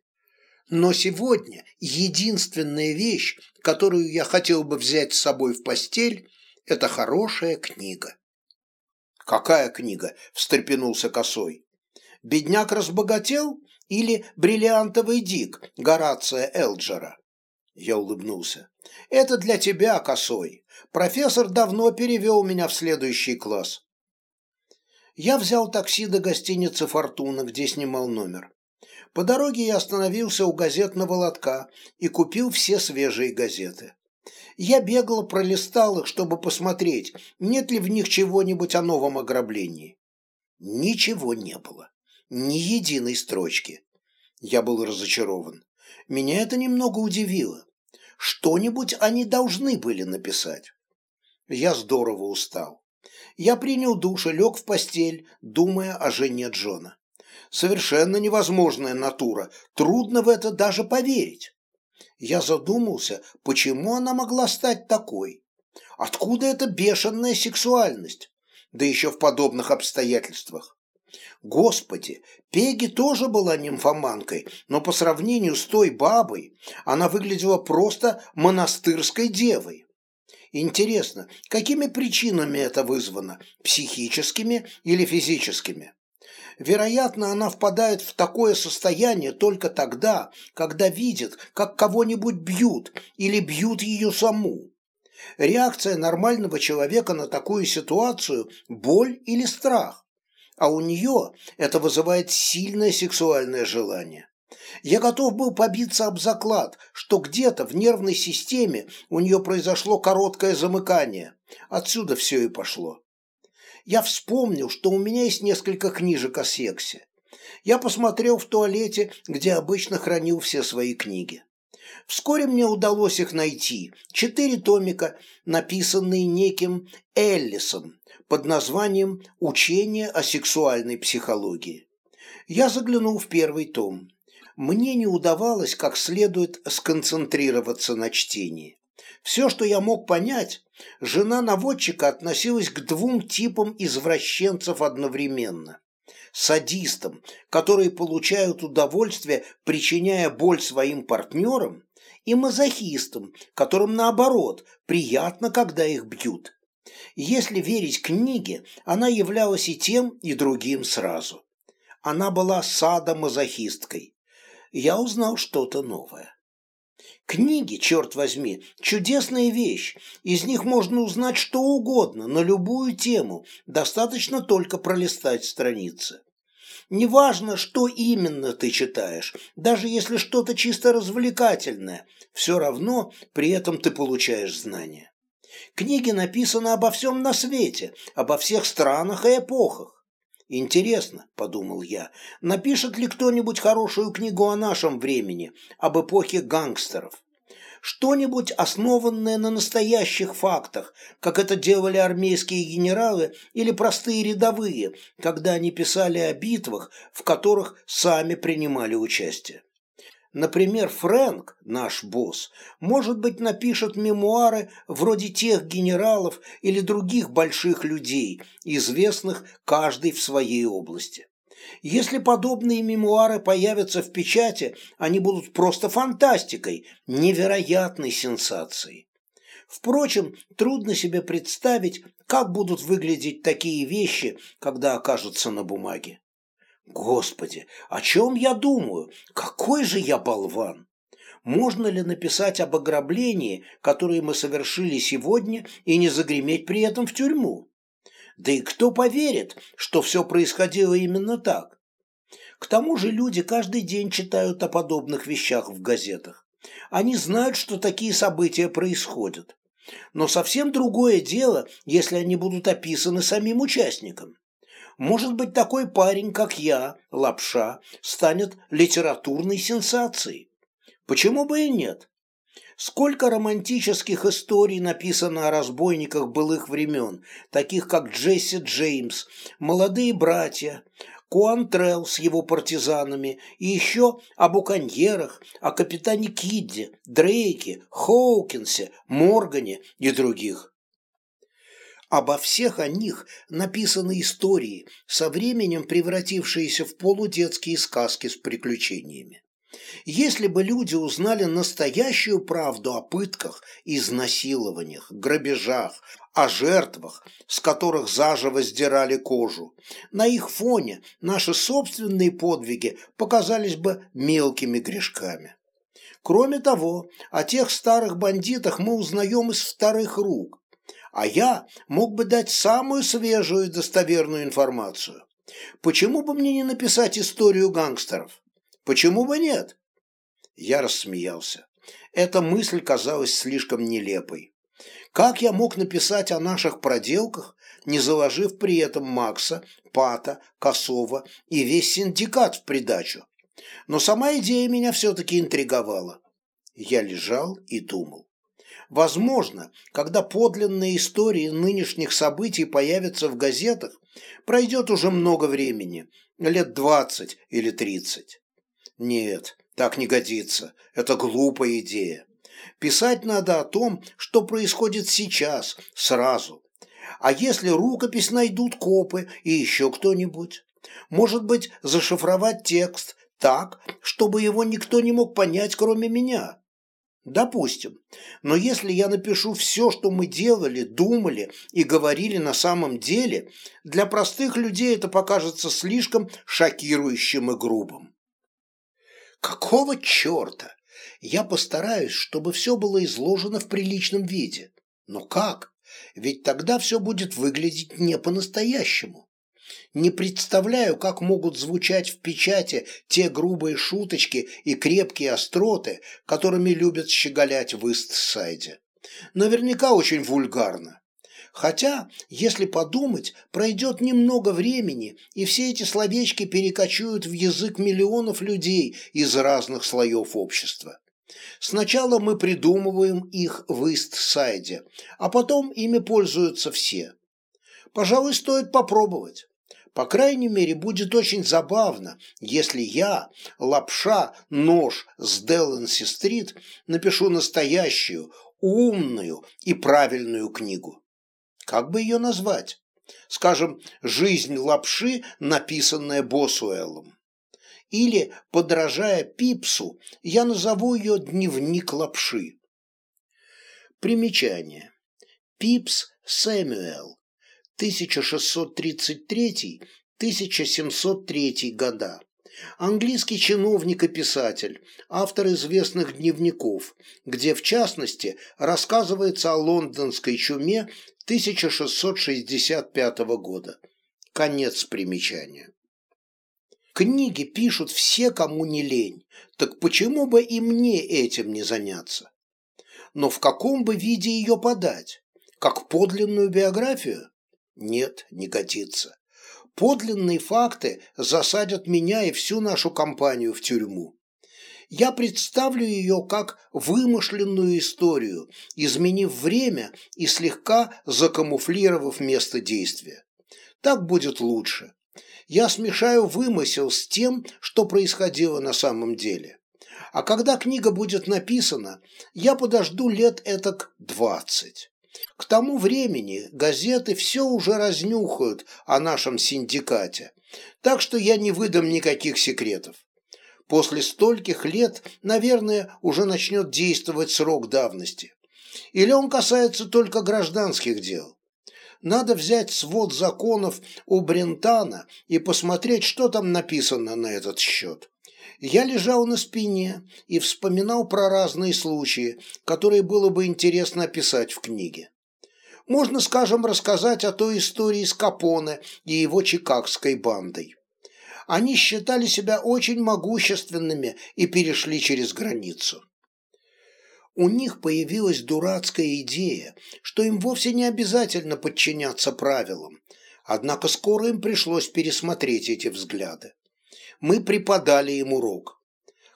Но сегодня единственная вещь, которую я хотел бы взять с собой в постель, это хорошая книга. «Какая книга?» – встрепенулся Косой. «Бедняк разбогател или бриллиантовый дик Горация Элджера?» Я улыбнулся. «Это для тебя, Косой. Профессор давно перевел меня в следующий класс». Я взял такси до гостиницы «Фортуна», где снимал номер. По дороге я остановился у газетного лотка и купил все свежие газеты. Я бегло пролистал их, чтобы посмотреть, нет ли в них чего-нибудь о новом ограблении. Ничего не было. Ни единой строчки. Я был разочарован. Меня это немного удивило. Что-нибудь они должны были написать. Я здорово устал. Я принял душ и лег в постель, думая о жене Джона совершенно невозможная натура, трудно в это даже поверить. Я задумался, почему она могла стать такой. Откуда эта бешеная сексуальность? Да еще в подобных обстоятельствах. Господи, Пеги тоже была нимфоманкой, но по сравнению с той бабой она выглядела просто монастырской девой. Интересно, какими причинами это вызвано, психическими или физическими? Вероятно, она впадает в такое состояние только тогда, когда видит, как кого-нибудь бьют или бьют ее саму. Реакция нормального человека на такую ситуацию – боль или страх. А у нее это вызывает сильное сексуальное желание. Я готов был побиться об заклад, что где-то в нервной системе у нее произошло короткое замыкание. Отсюда все и пошло я вспомнил, что у меня есть несколько книжек о сексе. Я посмотрел в туалете, где обычно хранил все свои книги. Вскоре мне удалось их найти. Четыре томика, написанные неким Эллисом под названием «Учение о сексуальной психологии». Я заглянул в первый том. Мне не удавалось как следует сконцентрироваться на чтении. Все, что я мог понять, жена наводчика относилась к двум типам извращенцев одновременно. Садистам, которые получают удовольствие, причиняя боль своим партнерам, и мазохистам, которым наоборот, приятно, когда их бьют. Если верить книге, она являлась и тем, и другим сразу. Она была садомазохисткой. Я узнал что-то новое. Книги, черт возьми, чудесная вещь. Из них можно узнать что угодно, на любую тему. Достаточно только пролистать страницы. Неважно, что именно ты читаешь, даже если что-то чисто развлекательное, все равно при этом ты получаешь знания. Книги написаны обо всем на свете, обо всех странах и эпохах. Интересно, подумал я, напишет ли кто-нибудь хорошую книгу о нашем времени, об эпохе гангстеров? Что-нибудь основанное на настоящих фактах, как это делали армейские генералы или простые рядовые, когда они писали о битвах, в которых сами принимали участие. Например, Фрэнк, наш босс, может быть, напишет мемуары вроде тех генералов или других больших людей, известных каждый в своей области. Если подобные мемуары появятся в печати, они будут просто фантастикой, невероятной сенсацией. Впрочем, трудно себе представить, как будут выглядеть такие вещи, когда окажутся на бумаге. Господи, о чем я думаю? Какой же я болван! Можно ли написать об ограблении, которое мы совершили сегодня, и не загреметь при этом в тюрьму? Да и кто поверит, что все происходило именно так? К тому же люди каждый день читают о подобных вещах в газетах. Они знают, что такие события происходят. Но совсем другое дело, если они будут описаны самим участником. Может быть, такой парень, как я, Лапша, станет литературной сенсацией. Почему бы и нет? Сколько романтических историй написано о разбойниках былых времен, таких как Джесси Джеймс, «Молодые братья», Куантрелл с его партизанами и еще о буконьерах, о капитане Кидде, Дрейке, Хоукинсе, Моргане и других. Обо всех о них написаны истории, со временем превратившиеся в полудетские сказки с приключениями. Если бы люди узнали настоящую правду о пытках, изнасилованиях, грабежах, о жертвах, с которых заживо сдирали кожу, на их фоне наши собственные подвиги показались бы мелкими грешками. Кроме того, о тех старых бандитах мы узнаем из вторых рук, а я мог бы дать самую свежую и достоверную информацию. Почему бы мне не написать историю гангстеров? Почему бы нет? Я рассмеялся. Эта мысль казалась слишком нелепой. Как я мог написать о наших проделках, не заложив при этом Макса, Пата, Косова и весь синдикат в придачу? Но сама идея меня все-таки интриговала. Я лежал и думал. Возможно, когда подлинные истории нынешних событий появятся в газетах, пройдет уже много времени, лет двадцать или тридцать. Нет, так не годится. Это глупая идея. Писать надо о том, что происходит сейчас, сразу. А если рукопись найдут копы и еще кто-нибудь? Может быть, зашифровать текст так, чтобы его никто не мог понять, кроме меня? Допустим. Но если я напишу все, что мы делали, думали и говорили на самом деле, для простых людей это покажется слишком шокирующим и грубым. Какого черта? Я постараюсь, чтобы все было изложено в приличном виде. Но как? Ведь тогда все будет выглядеть не по-настоящему. Не представляю, как могут звучать в печати те грубые шуточки и крепкие остроты, которыми любят щеголять в Истсайде. Наверняка очень вульгарно. Хотя, если подумать, пройдет немного времени, и все эти словечки перекочуют в язык миллионов людей из разных слоев общества. Сначала мы придумываем их в Истсайде, а потом ими пользуются все. Пожалуй, стоит попробовать. По крайней мере, будет очень забавно, если я, лапша, нож с Деланси-стрит, напишу настоящую, умную и правильную книгу. Как бы ее назвать? Скажем, «Жизнь лапши», написанная Босуэллом. Или, подражая Пипсу, я назову ее «Дневник лапши». Примечание. Пипс Сэмюэл, 1633-1703 года. Английский чиновник и писатель, автор известных дневников, где в частности рассказывается о лондонской чуме 1665 года. Конец примечания. Книги пишут все, кому не лень, так почему бы и мне этим не заняться? Но в каком бы виде ее подать? Как подлинную биографию? Нет, не годится. Подлинные факты засадят меня и всю нашу компанию в тюрьму я представлю ее как вымышленную историю, изменив время и слегка закамуфлировав место действия. Так будет лучше. Я смешаю вымысел с тем, что происходило на самом деле. А когда книга будет написана, я подожду лет этак двадцать. К тому времени газеты все уже разнюхают о нашем синдикате, так что я не выдам никаких секретов. После стольких лет, наверное, уже начнет действовать срок давности. Или он касается только гражданских дел. Надо взять свод законов у Брентана и посмотреть, что там написано на этот счет. Я лежал на спине и вспоминал про разные случаи, которые было бы интересно описать в книге. Можно, скажем, рассказать о той истории с Капоне и его чикагской бандой. Они считали себя очень могущественными и перешли через границу. У них появилась дурацкая идея, что им вовсе не обязательно подчиняться правилам, однако скоро им пришлось пересмотреть эти взгляды. Мы преподали им урок.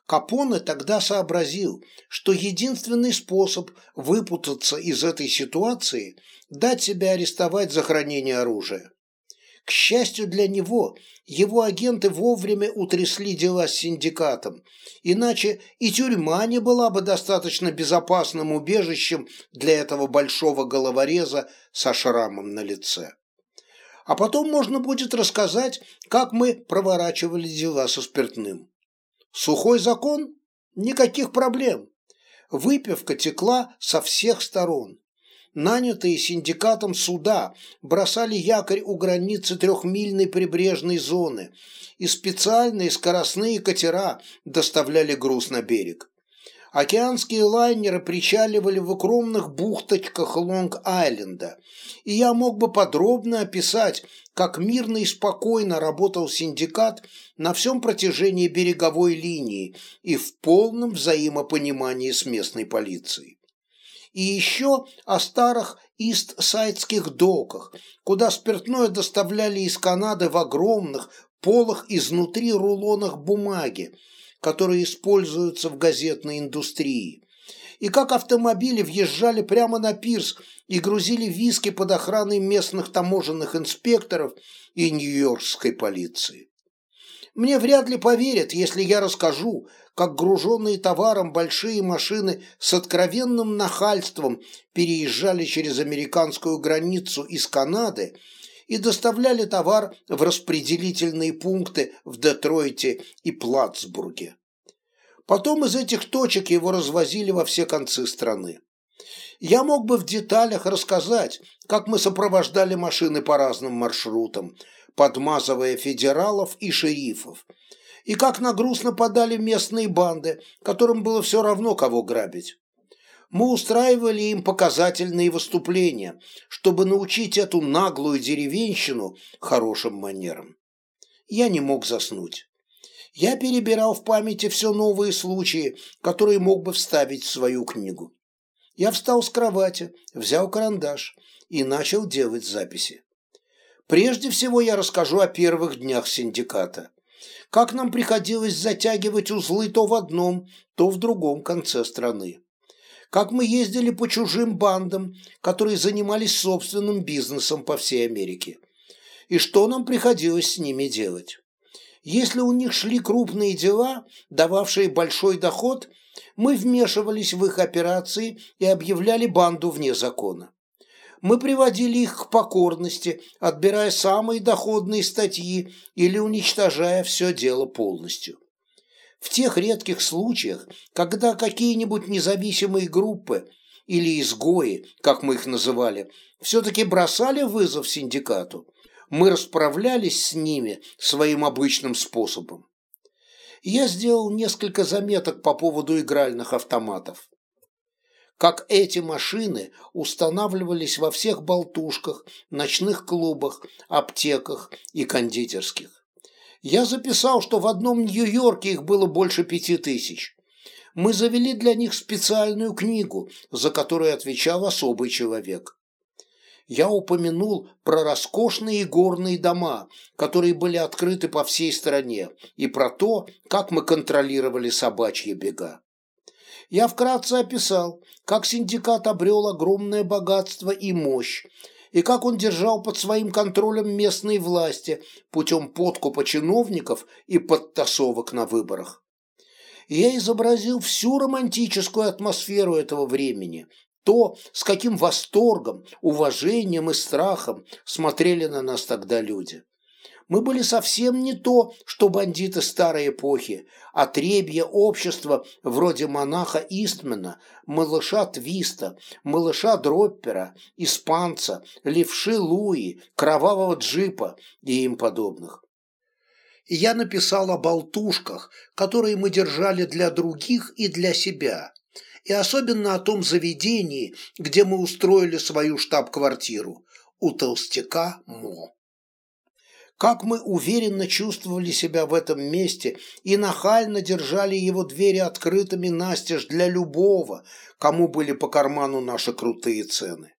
Капоне тогда сообразил, что единственный способ выпутаться из этой ситуации – дать себя арестовать за хранение оружия. К счастью для него, его агенты вовремя утрясли дела с синдикатом, иначе и тюрьма не была бы достаточно безопасным убежищем для этого большого головореза со шрамом на лице. А потом можно будет рассказать, как мы проворачивали дела со спиртным. Сухой закон? Никаких проблем. Выпивка текла со всех сторон. Нанятые синдикатом суда бросали якорь у границы трехмильной прибрежной зоны, и специальные скоростные катера доставляли груз на берег. Океанские лайнеры причаливали в укромных бухточках Лонг-Айленда, и я мог бы подробно описать, как мирно и спокойно работал синдикат на всем протяжении береговой линии и в полном взаимопонимании с местной полицией. И еще о старых ист-сайдских доках, куда спиртное доставляли из Канады в огромных, полых изнутри рулонах бумаги, которые используются в газетной индустрии, и как автомобили въезжали прямо на пирс и грузили виски под охраной местных таможенных инспекторов и нью-йоркской полиции. Мне вряд ли поверят, если я расскажу, как груженные товаром большие машины с откровенным нахальством переезжали через американскую границу из Канады и доставляли товар в распределительные пункты в Детройте и Платсбурге. Потом из этих точек его развозили во все концы страны. Я мог бы в деталях рассказать, как мы сопровождали машины по разным маршрутам, подмазывая федералов и шерифов, и как на груз нападали местные банды, которым было все равно, кого грабить мы устраивали им показательные выступления, чтобы научить эту наглую деревенщину хорошим манерам. Я не мог заснуть. Я перебирал в памяти все новые случаи, которые мог бы вставить в свою книгу. Я встал с кровати, взял карандаш и начал делать записи. Прежде всего я расскажу о первых днях синдиката. Как нам приходилось затягивать узлы то в одном, то в другом конце страны как мы ездили по чужим бандам, которые занимались собственным бизнесом по всей Америке, и что нам приходилось с ними делать. Если у них шли крупные дела, дававшие большой доход, мы вмешивались в их операции и объявляли банду вне закона. Мы приводили их к покорности, отбирая самые доходные статьи или уничтожая все дело полностью. В тех редких случаях, когда какие-нибудь независимые группы или изгои, как мы их называли, все-таки бросали вызов синдикату, мы расправлялись с ними своим обычным способом. Я сделал несколько заметок по поводу игральных автоматов. Как эти машины устанавливались во всех болтушках, ночных клубах, аптеках и кондитерских. Я записал, что в одном Нью-Йорке их было больше пяти тысяч. Мы завели для них специальную книгу, за которую отвечал особый человек. Я упомянул про роскошные горные дома, которые были открыты по всей стране, и про то, как мы контролировали собачьи бега. Я вкратце описал, как синдикат обрел огромное богатство и мощь, и как он держал под своим контролем местные власти путем подкупа чиновников и подтасовок на выборах. Я изобразил всю романтическую атмосферу этого времени, то, с каким восторгом, уважением и страхом смотрели на нас тогда люди. Мы были совсем не то, что бандиты старой эпохи, а требья общества вроде монаха Истмена, малыша Твиста, малыша Дроппера, испанца, левши Луи, кровавого джипа и им подобных. Я написал о болтушках, которые мы держали для других и для себя, и особенно о том заведении, где мы устроили свою штаб-квартиру, у толстяка Мо. Как мы уверенно чувствовали себя в этом месте и нахально держали его двери открытыми настежь для любого, кому были по карману наши крутые цены.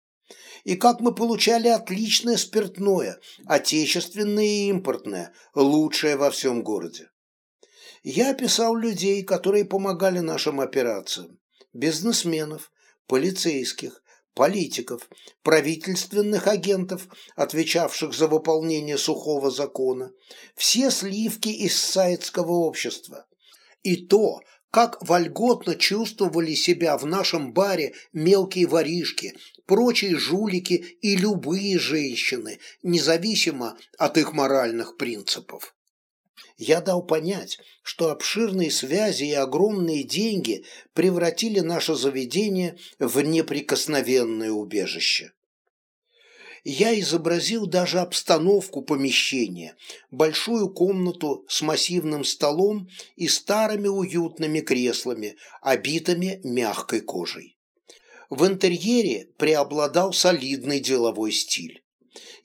И как мы получали отличное спиртное, отечественное и импортное, лучшее во всем городе. Я описал людей, которые помогали нашим операциям. Бизнесменов, полицейских, политиков, правительственных агентов, отвечавших за выполнение сухого закона, все сливки из сайтского общества. И то, как вольготно чувствовали себя в нашем баре мелкие воришки, прочие жулики и любые женщины, независимо от их моральных принципов я дал понять, что обширные связи и огромные деньги превратили наше заведение в неприкосновенное убежище. Я изобразил даже обстановку помещения, большую комнату с массивным столом и старыми уютными креслами, обитыми мягкой кожей. В интерьере преобладал солидный деловой стиль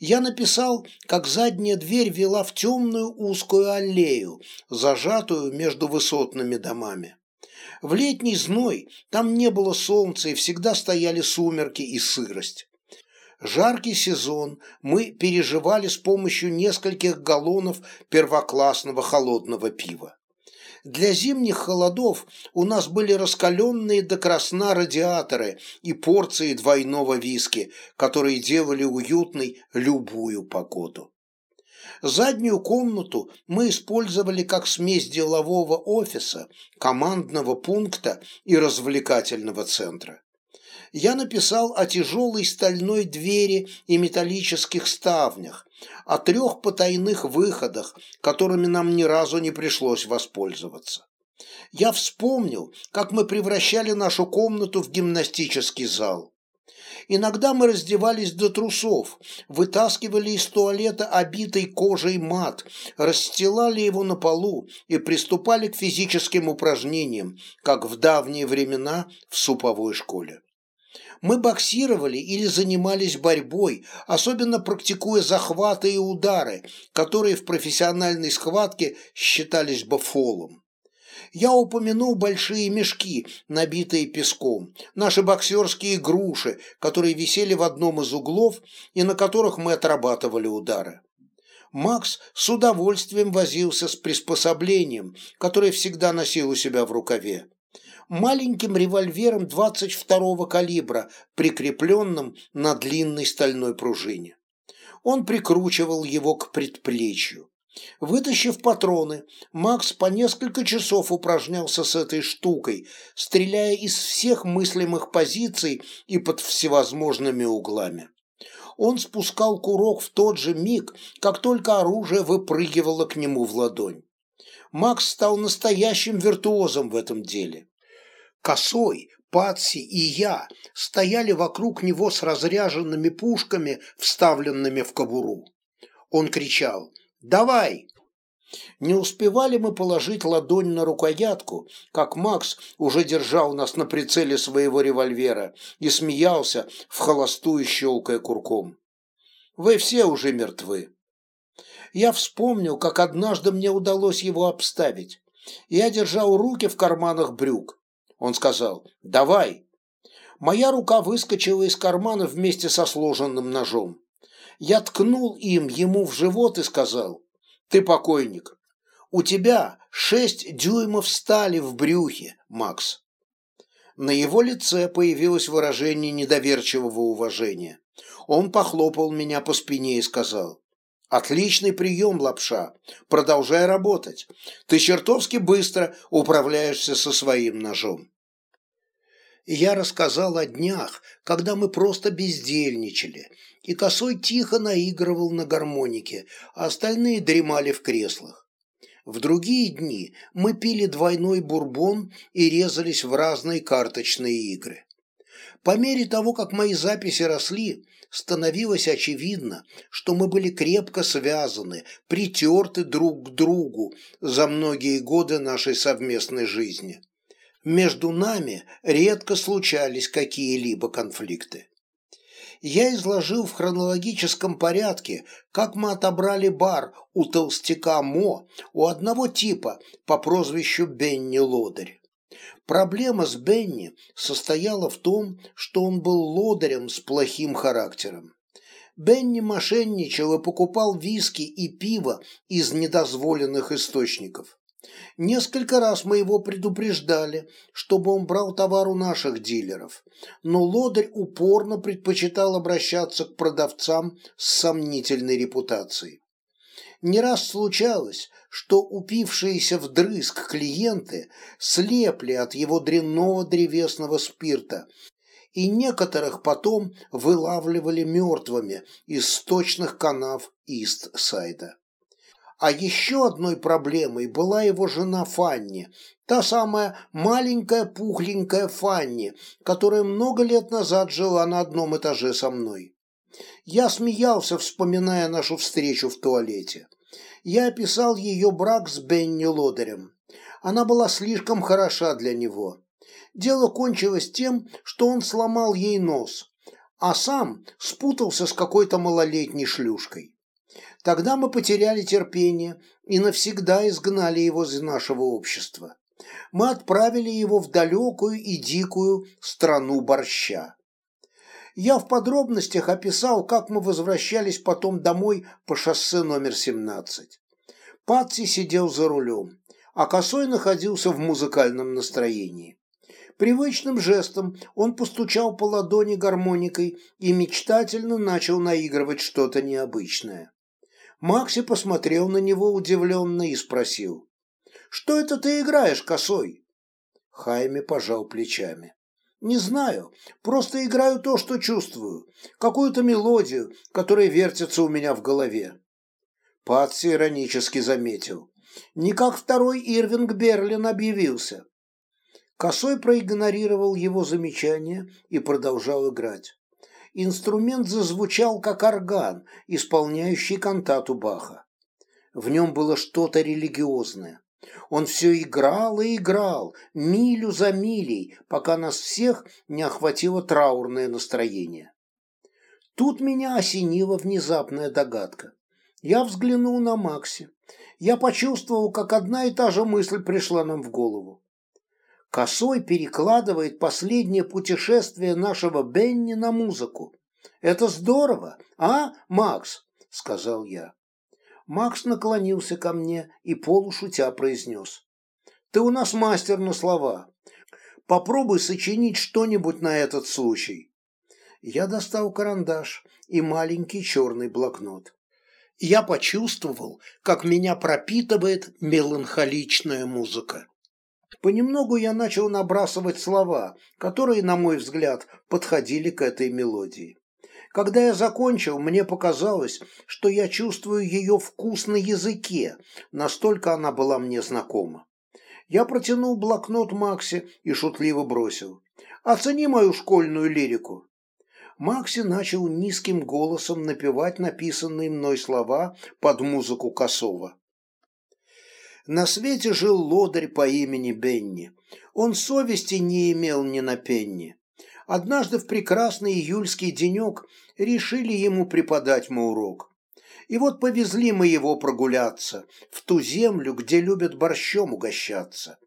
я написал, как задняя дверь вела в темную узкую аллею, зажатую между высотными домами. В летний зной там не было солнца и всегда стояли сумерки и сырость. Жаркий сезон мы переживали с помощью нескольких галлонов первоклассного холодного пива. Для зимних холодов у нас были раскаленные до красна радиаторы и порции двойного виски, которые делали уютной любую погоду. Заднюю комнату мы использовали как смесь делового офиса, командного пункта и развлекательного центра я написал о тяжелой стальной двери и металлических ставнях, о трех потайных выходах, которыми нам ни разу не пришлось воспользоваться. Я вспомнил, как мы превращали нашу комнату в гимнастический зал. Иногда мы раздевались до трусов, вытаскивали из туалета обитый кожей мат, расстилали его на полу и приступали к физическим упражнениям, как в давние времена в суповой школе. Мы боксировали или занимались борьбой, особенно практикуя захваты и удары, которые в профессиональной схватке считались бы фолом. Я упомянул большие мешки, набитые песком, наши боксерские груши, которые висели в одном из углов и на которых мы отрабатывали удары. Макс с удовольствием возился с приспособлением, которое всегда носил у себя в рукаве маленьким револьвером 22-го калибра, прикрепленным на длинной стальной пружине. Он прикручивал его к предплечью. Вытащив патроны, Макс по несколько часов упражнялся с этой штукой, стреляя из всех мыслимых позиций и под всевозможными углами. Он спускал курок в тот же миг, как только оружие выпрыгивало к нему в ладонь. Макс стал настоящим виртуозом в этом деле. Косой, Патси и я стояли вокруг него с разряженными пушками, вставленными в кобуру. Он кричал «Давай!». Не успевали мы положить ладонь на рукоятку, как Макс уже держал нас на прицеле своего револьвера и смеялся, в холостую щелкая курком. «Вы все уже мертвы». Я вспомнил, как однажды мне удалось его обставить. Я держал руки в карманах брюк. Он сказал «Давай». Моя рука выскочила из кармана вместе со сложенным ножом. Я ткнул им ему в живот и сказал «Ты покойник. У тебя шесть дюймов стали в брюхе, Макс». На его лице появилось выражение недоверчивого уважения. Он похлопал меня по спине и сказал Отличный прием, лапша. Продолжай работать. Ты чертовски быстро управляешься со своим ножом я рассказал о днях, когда мы просто бездельничали, и Косой тихо наигрывал на гармонике, а остальные дремали в креслах. В другие дни мы пили двойной бурбон и резались в разные карточные игры. По мере того, как мои записи росли, становилось очевидно, что мы были крепко связаны, притерты друг к другу за многие годы нашей совместной жизни. Между нами редко случались какие-либо конфликты. Я изложил в хронологическом порядке, как мы отобрали бар у толстяка Мо, у одного типа по прозвищу Бенни Лодырь. Проблема с Бенни состояла в том, что он был лодырем с плохим характером. Бенни мошенничал и покупал виски и пиво из недозволенных источников. Несколько раз мы его предупреждали, чтобы он брал товар у наших дилеров, но лодырь упорно предпочитал обращаться к продавцам с сомнительной репутацией. Не раз случалось, что упившиеся вдрызг клиенты слепли от его дрянного древесного спирта, и некоторых потом вылавливали мертвыми из сточных канав Ист-Сайда. А еще одной проблемой была его жена Фанни, та самая маленькая пухленькая Фанни, которая много лет назад жила на одном этаже со мной. Я смеялся, вспоминая нашу встречу в туалете я описал ее брак с Бенни Лодерем. Она была слишком хороша для него. Дело кончилось тем, что он сломал ей нос, а сам спутался с какой-то малолетней шлюшкой. Тогда мы потеряли терпение и навсегда изгнали его из нашего общества. Мы отправили его в далекую и дикую страну борща. Я в подробностях описал, как мы возвращались потом домой по шоссе номер 17. Патси сидел за рулем, а Косой находился в музыкальном настроении. Привычным жестом он постучал по ладони гармоникой и мечтательно начал наигрывать что-то необычное. Макси посмотрел на него удивленно и спросил. «Что это ты играешь, Косой?» Хайме пожал плечами. Не знаю, просто играю то, что чувствую, какую-то мелодию, которая вертится у меня в голове. Патси иронически заметил. Не как второй Ирвинг Берлин объявился. Косой проигнорировал его замечание и продолжал играть. Инструмент зазвучал как орган, исполняющий кантату Баха. В нем было что-то религиозное. Он все играл и играл, милю за милей, пока нас всех не охватило траурное настроение. Тут меня осенила внезапная догадка. Я взглянул на Макси. Я почувствовал, как одна и та же мысль пришла нам в голову. Косой перекладывает последнее путешествие нашего Бенни на музыку. Это здорово, а, Макс? сказал я. Макс наклонился ко мне и полушутя произнес. «Ты у нас мастер на слова. Попробуй сочинить что-нибудь на этот случай». Я достал карандаш и маленький черный блокнот. Я почувствовал, как меня пропитывает меланхоличная музыка. Понемногу я начал набрасывать слова, которые, на мой взгляд, подходили к этой мелодии. Когда я закончил, мне показалось, что я чувствую ее вкус на языке, настолько она была мне знакома. Я протянул блокнот Макси и шутливо бросил. «Оцени мою школьную лирику». Макси начал низким голосом напевать написанные мной слова под музыку Косова. На свете жил лодырь по имени Бенни. Он совести не имел ни на пенни. Однажды в прекрасный июльский денек решили ему преподать мы урок. И вот повезли мы его прогуляться в ту землю, где любят борщом угощаться.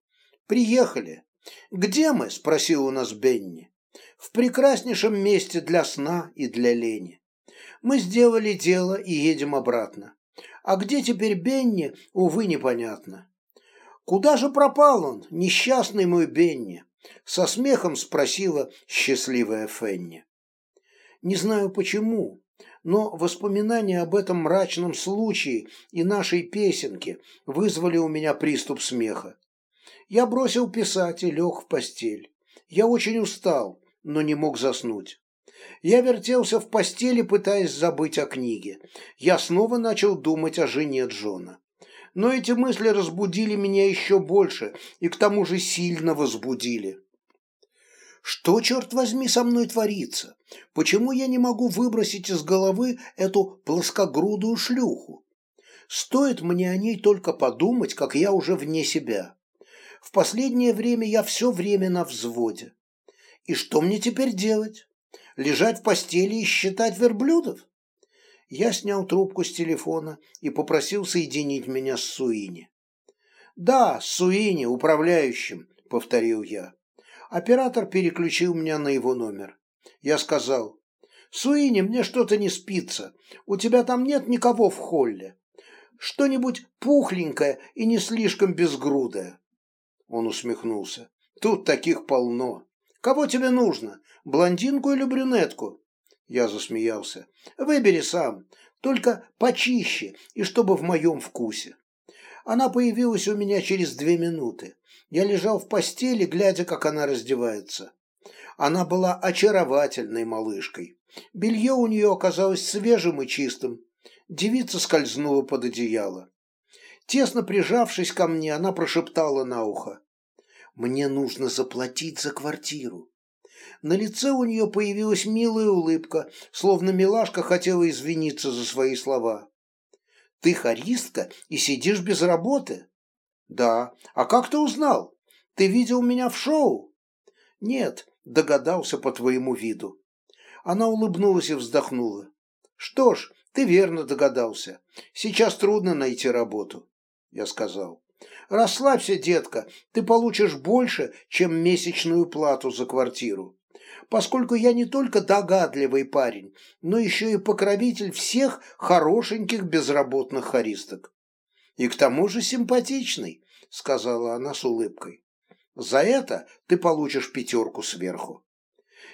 Приехали. «Где мы?» – спросил у нас Бенни. «В прекраснейшем месте для сна и для лени. Мы сделали дело и едем обратно. А где теперь Бенни, увы, непонятно. Куда же пропал он, несчастный мой Бенни? Со смехом спросила счастливая Фенни. Не знаю почему, но воспоминания об этом мрачном случае и нашей песенке вызвали у меня приступ смеха. Я бросил писать и лег в постель. Я очень устал, но не мог заснуть. Я вертелся в постели, пытаясь забыть о книге. Я снова начал думать о жене Джона. Но эти мысли разбудили меня еще больше и к тому же сильно возбудили. Что, черт возьми, со мной творится? Почему я не могу выбросить из головы эту плоскогрудую шлюху? Стоит мне о ней только подумать, как я уже вне себя. В последнее время я все время на взводе. И что мне теперь делать? Лежать в постели и считать верблюдов? Я снял трубку с телефона и попросил соединить меня с Суини. «Да, с Суини, управляющим», — повторил я. Оператор переключил меня на его номер. Я сказал, «Суини, мне что-то не спится. У тебя там нет никого в холле. Что-нибудь пухленькое и не слишком безгрудое». Он усмехнулся. «Тут таких полно. Кого тебе нужно, блондинку или брюнетку?» Я засмеялся. «Выбери сам, только почище и чтобы в моем вкусе». Она появилась у меня через две минуты. Я лежал в постели, глядя, как она раздевается. Она была очаровательной малышкой. Белье у нее оказалось свежим и чистым. Девица скользнула под одеяло. Тесно прижавшись ко мне, она прошептала на ухо. «Мне нужно заплатить за квартиру». На лице у нее появилась милая улыбка, словно милашка хотела извиниться за свои слова. «Ты харистка и сидишь без работы?» «Да. А как ты узнал? Ты видел меня в шоу?» «Нет, догадался по твоему виду». Она улыбнулась и вздохнула. «Что ж, ты верно догадался. Сейчас трудно найти работу», — я сказал. «Расслабься, детка, ты получишь больше, чем месячную плату за квартиру. Поскольку я не только догадливый парень, но еще и покровитель всех хорошеньких безработных харисток. И к тому же симпатичный, сказала она с улыбкой. За это ты получишь пятерку сверху.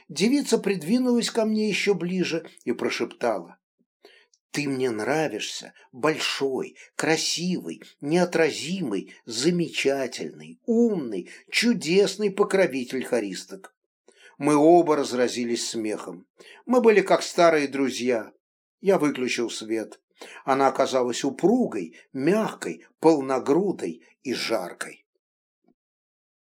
Девица придвинулась ко мне еще ближе и прошептала. Ты мне нравишься, большой, красивый, неотразимый, замечательный, умный, чудесный покровитель харисток. Мы оба разразились смехом. Мы были как старые друзья. Я выключил свет. Она оказалась упругой, мягкой, полногрудой и жаркой.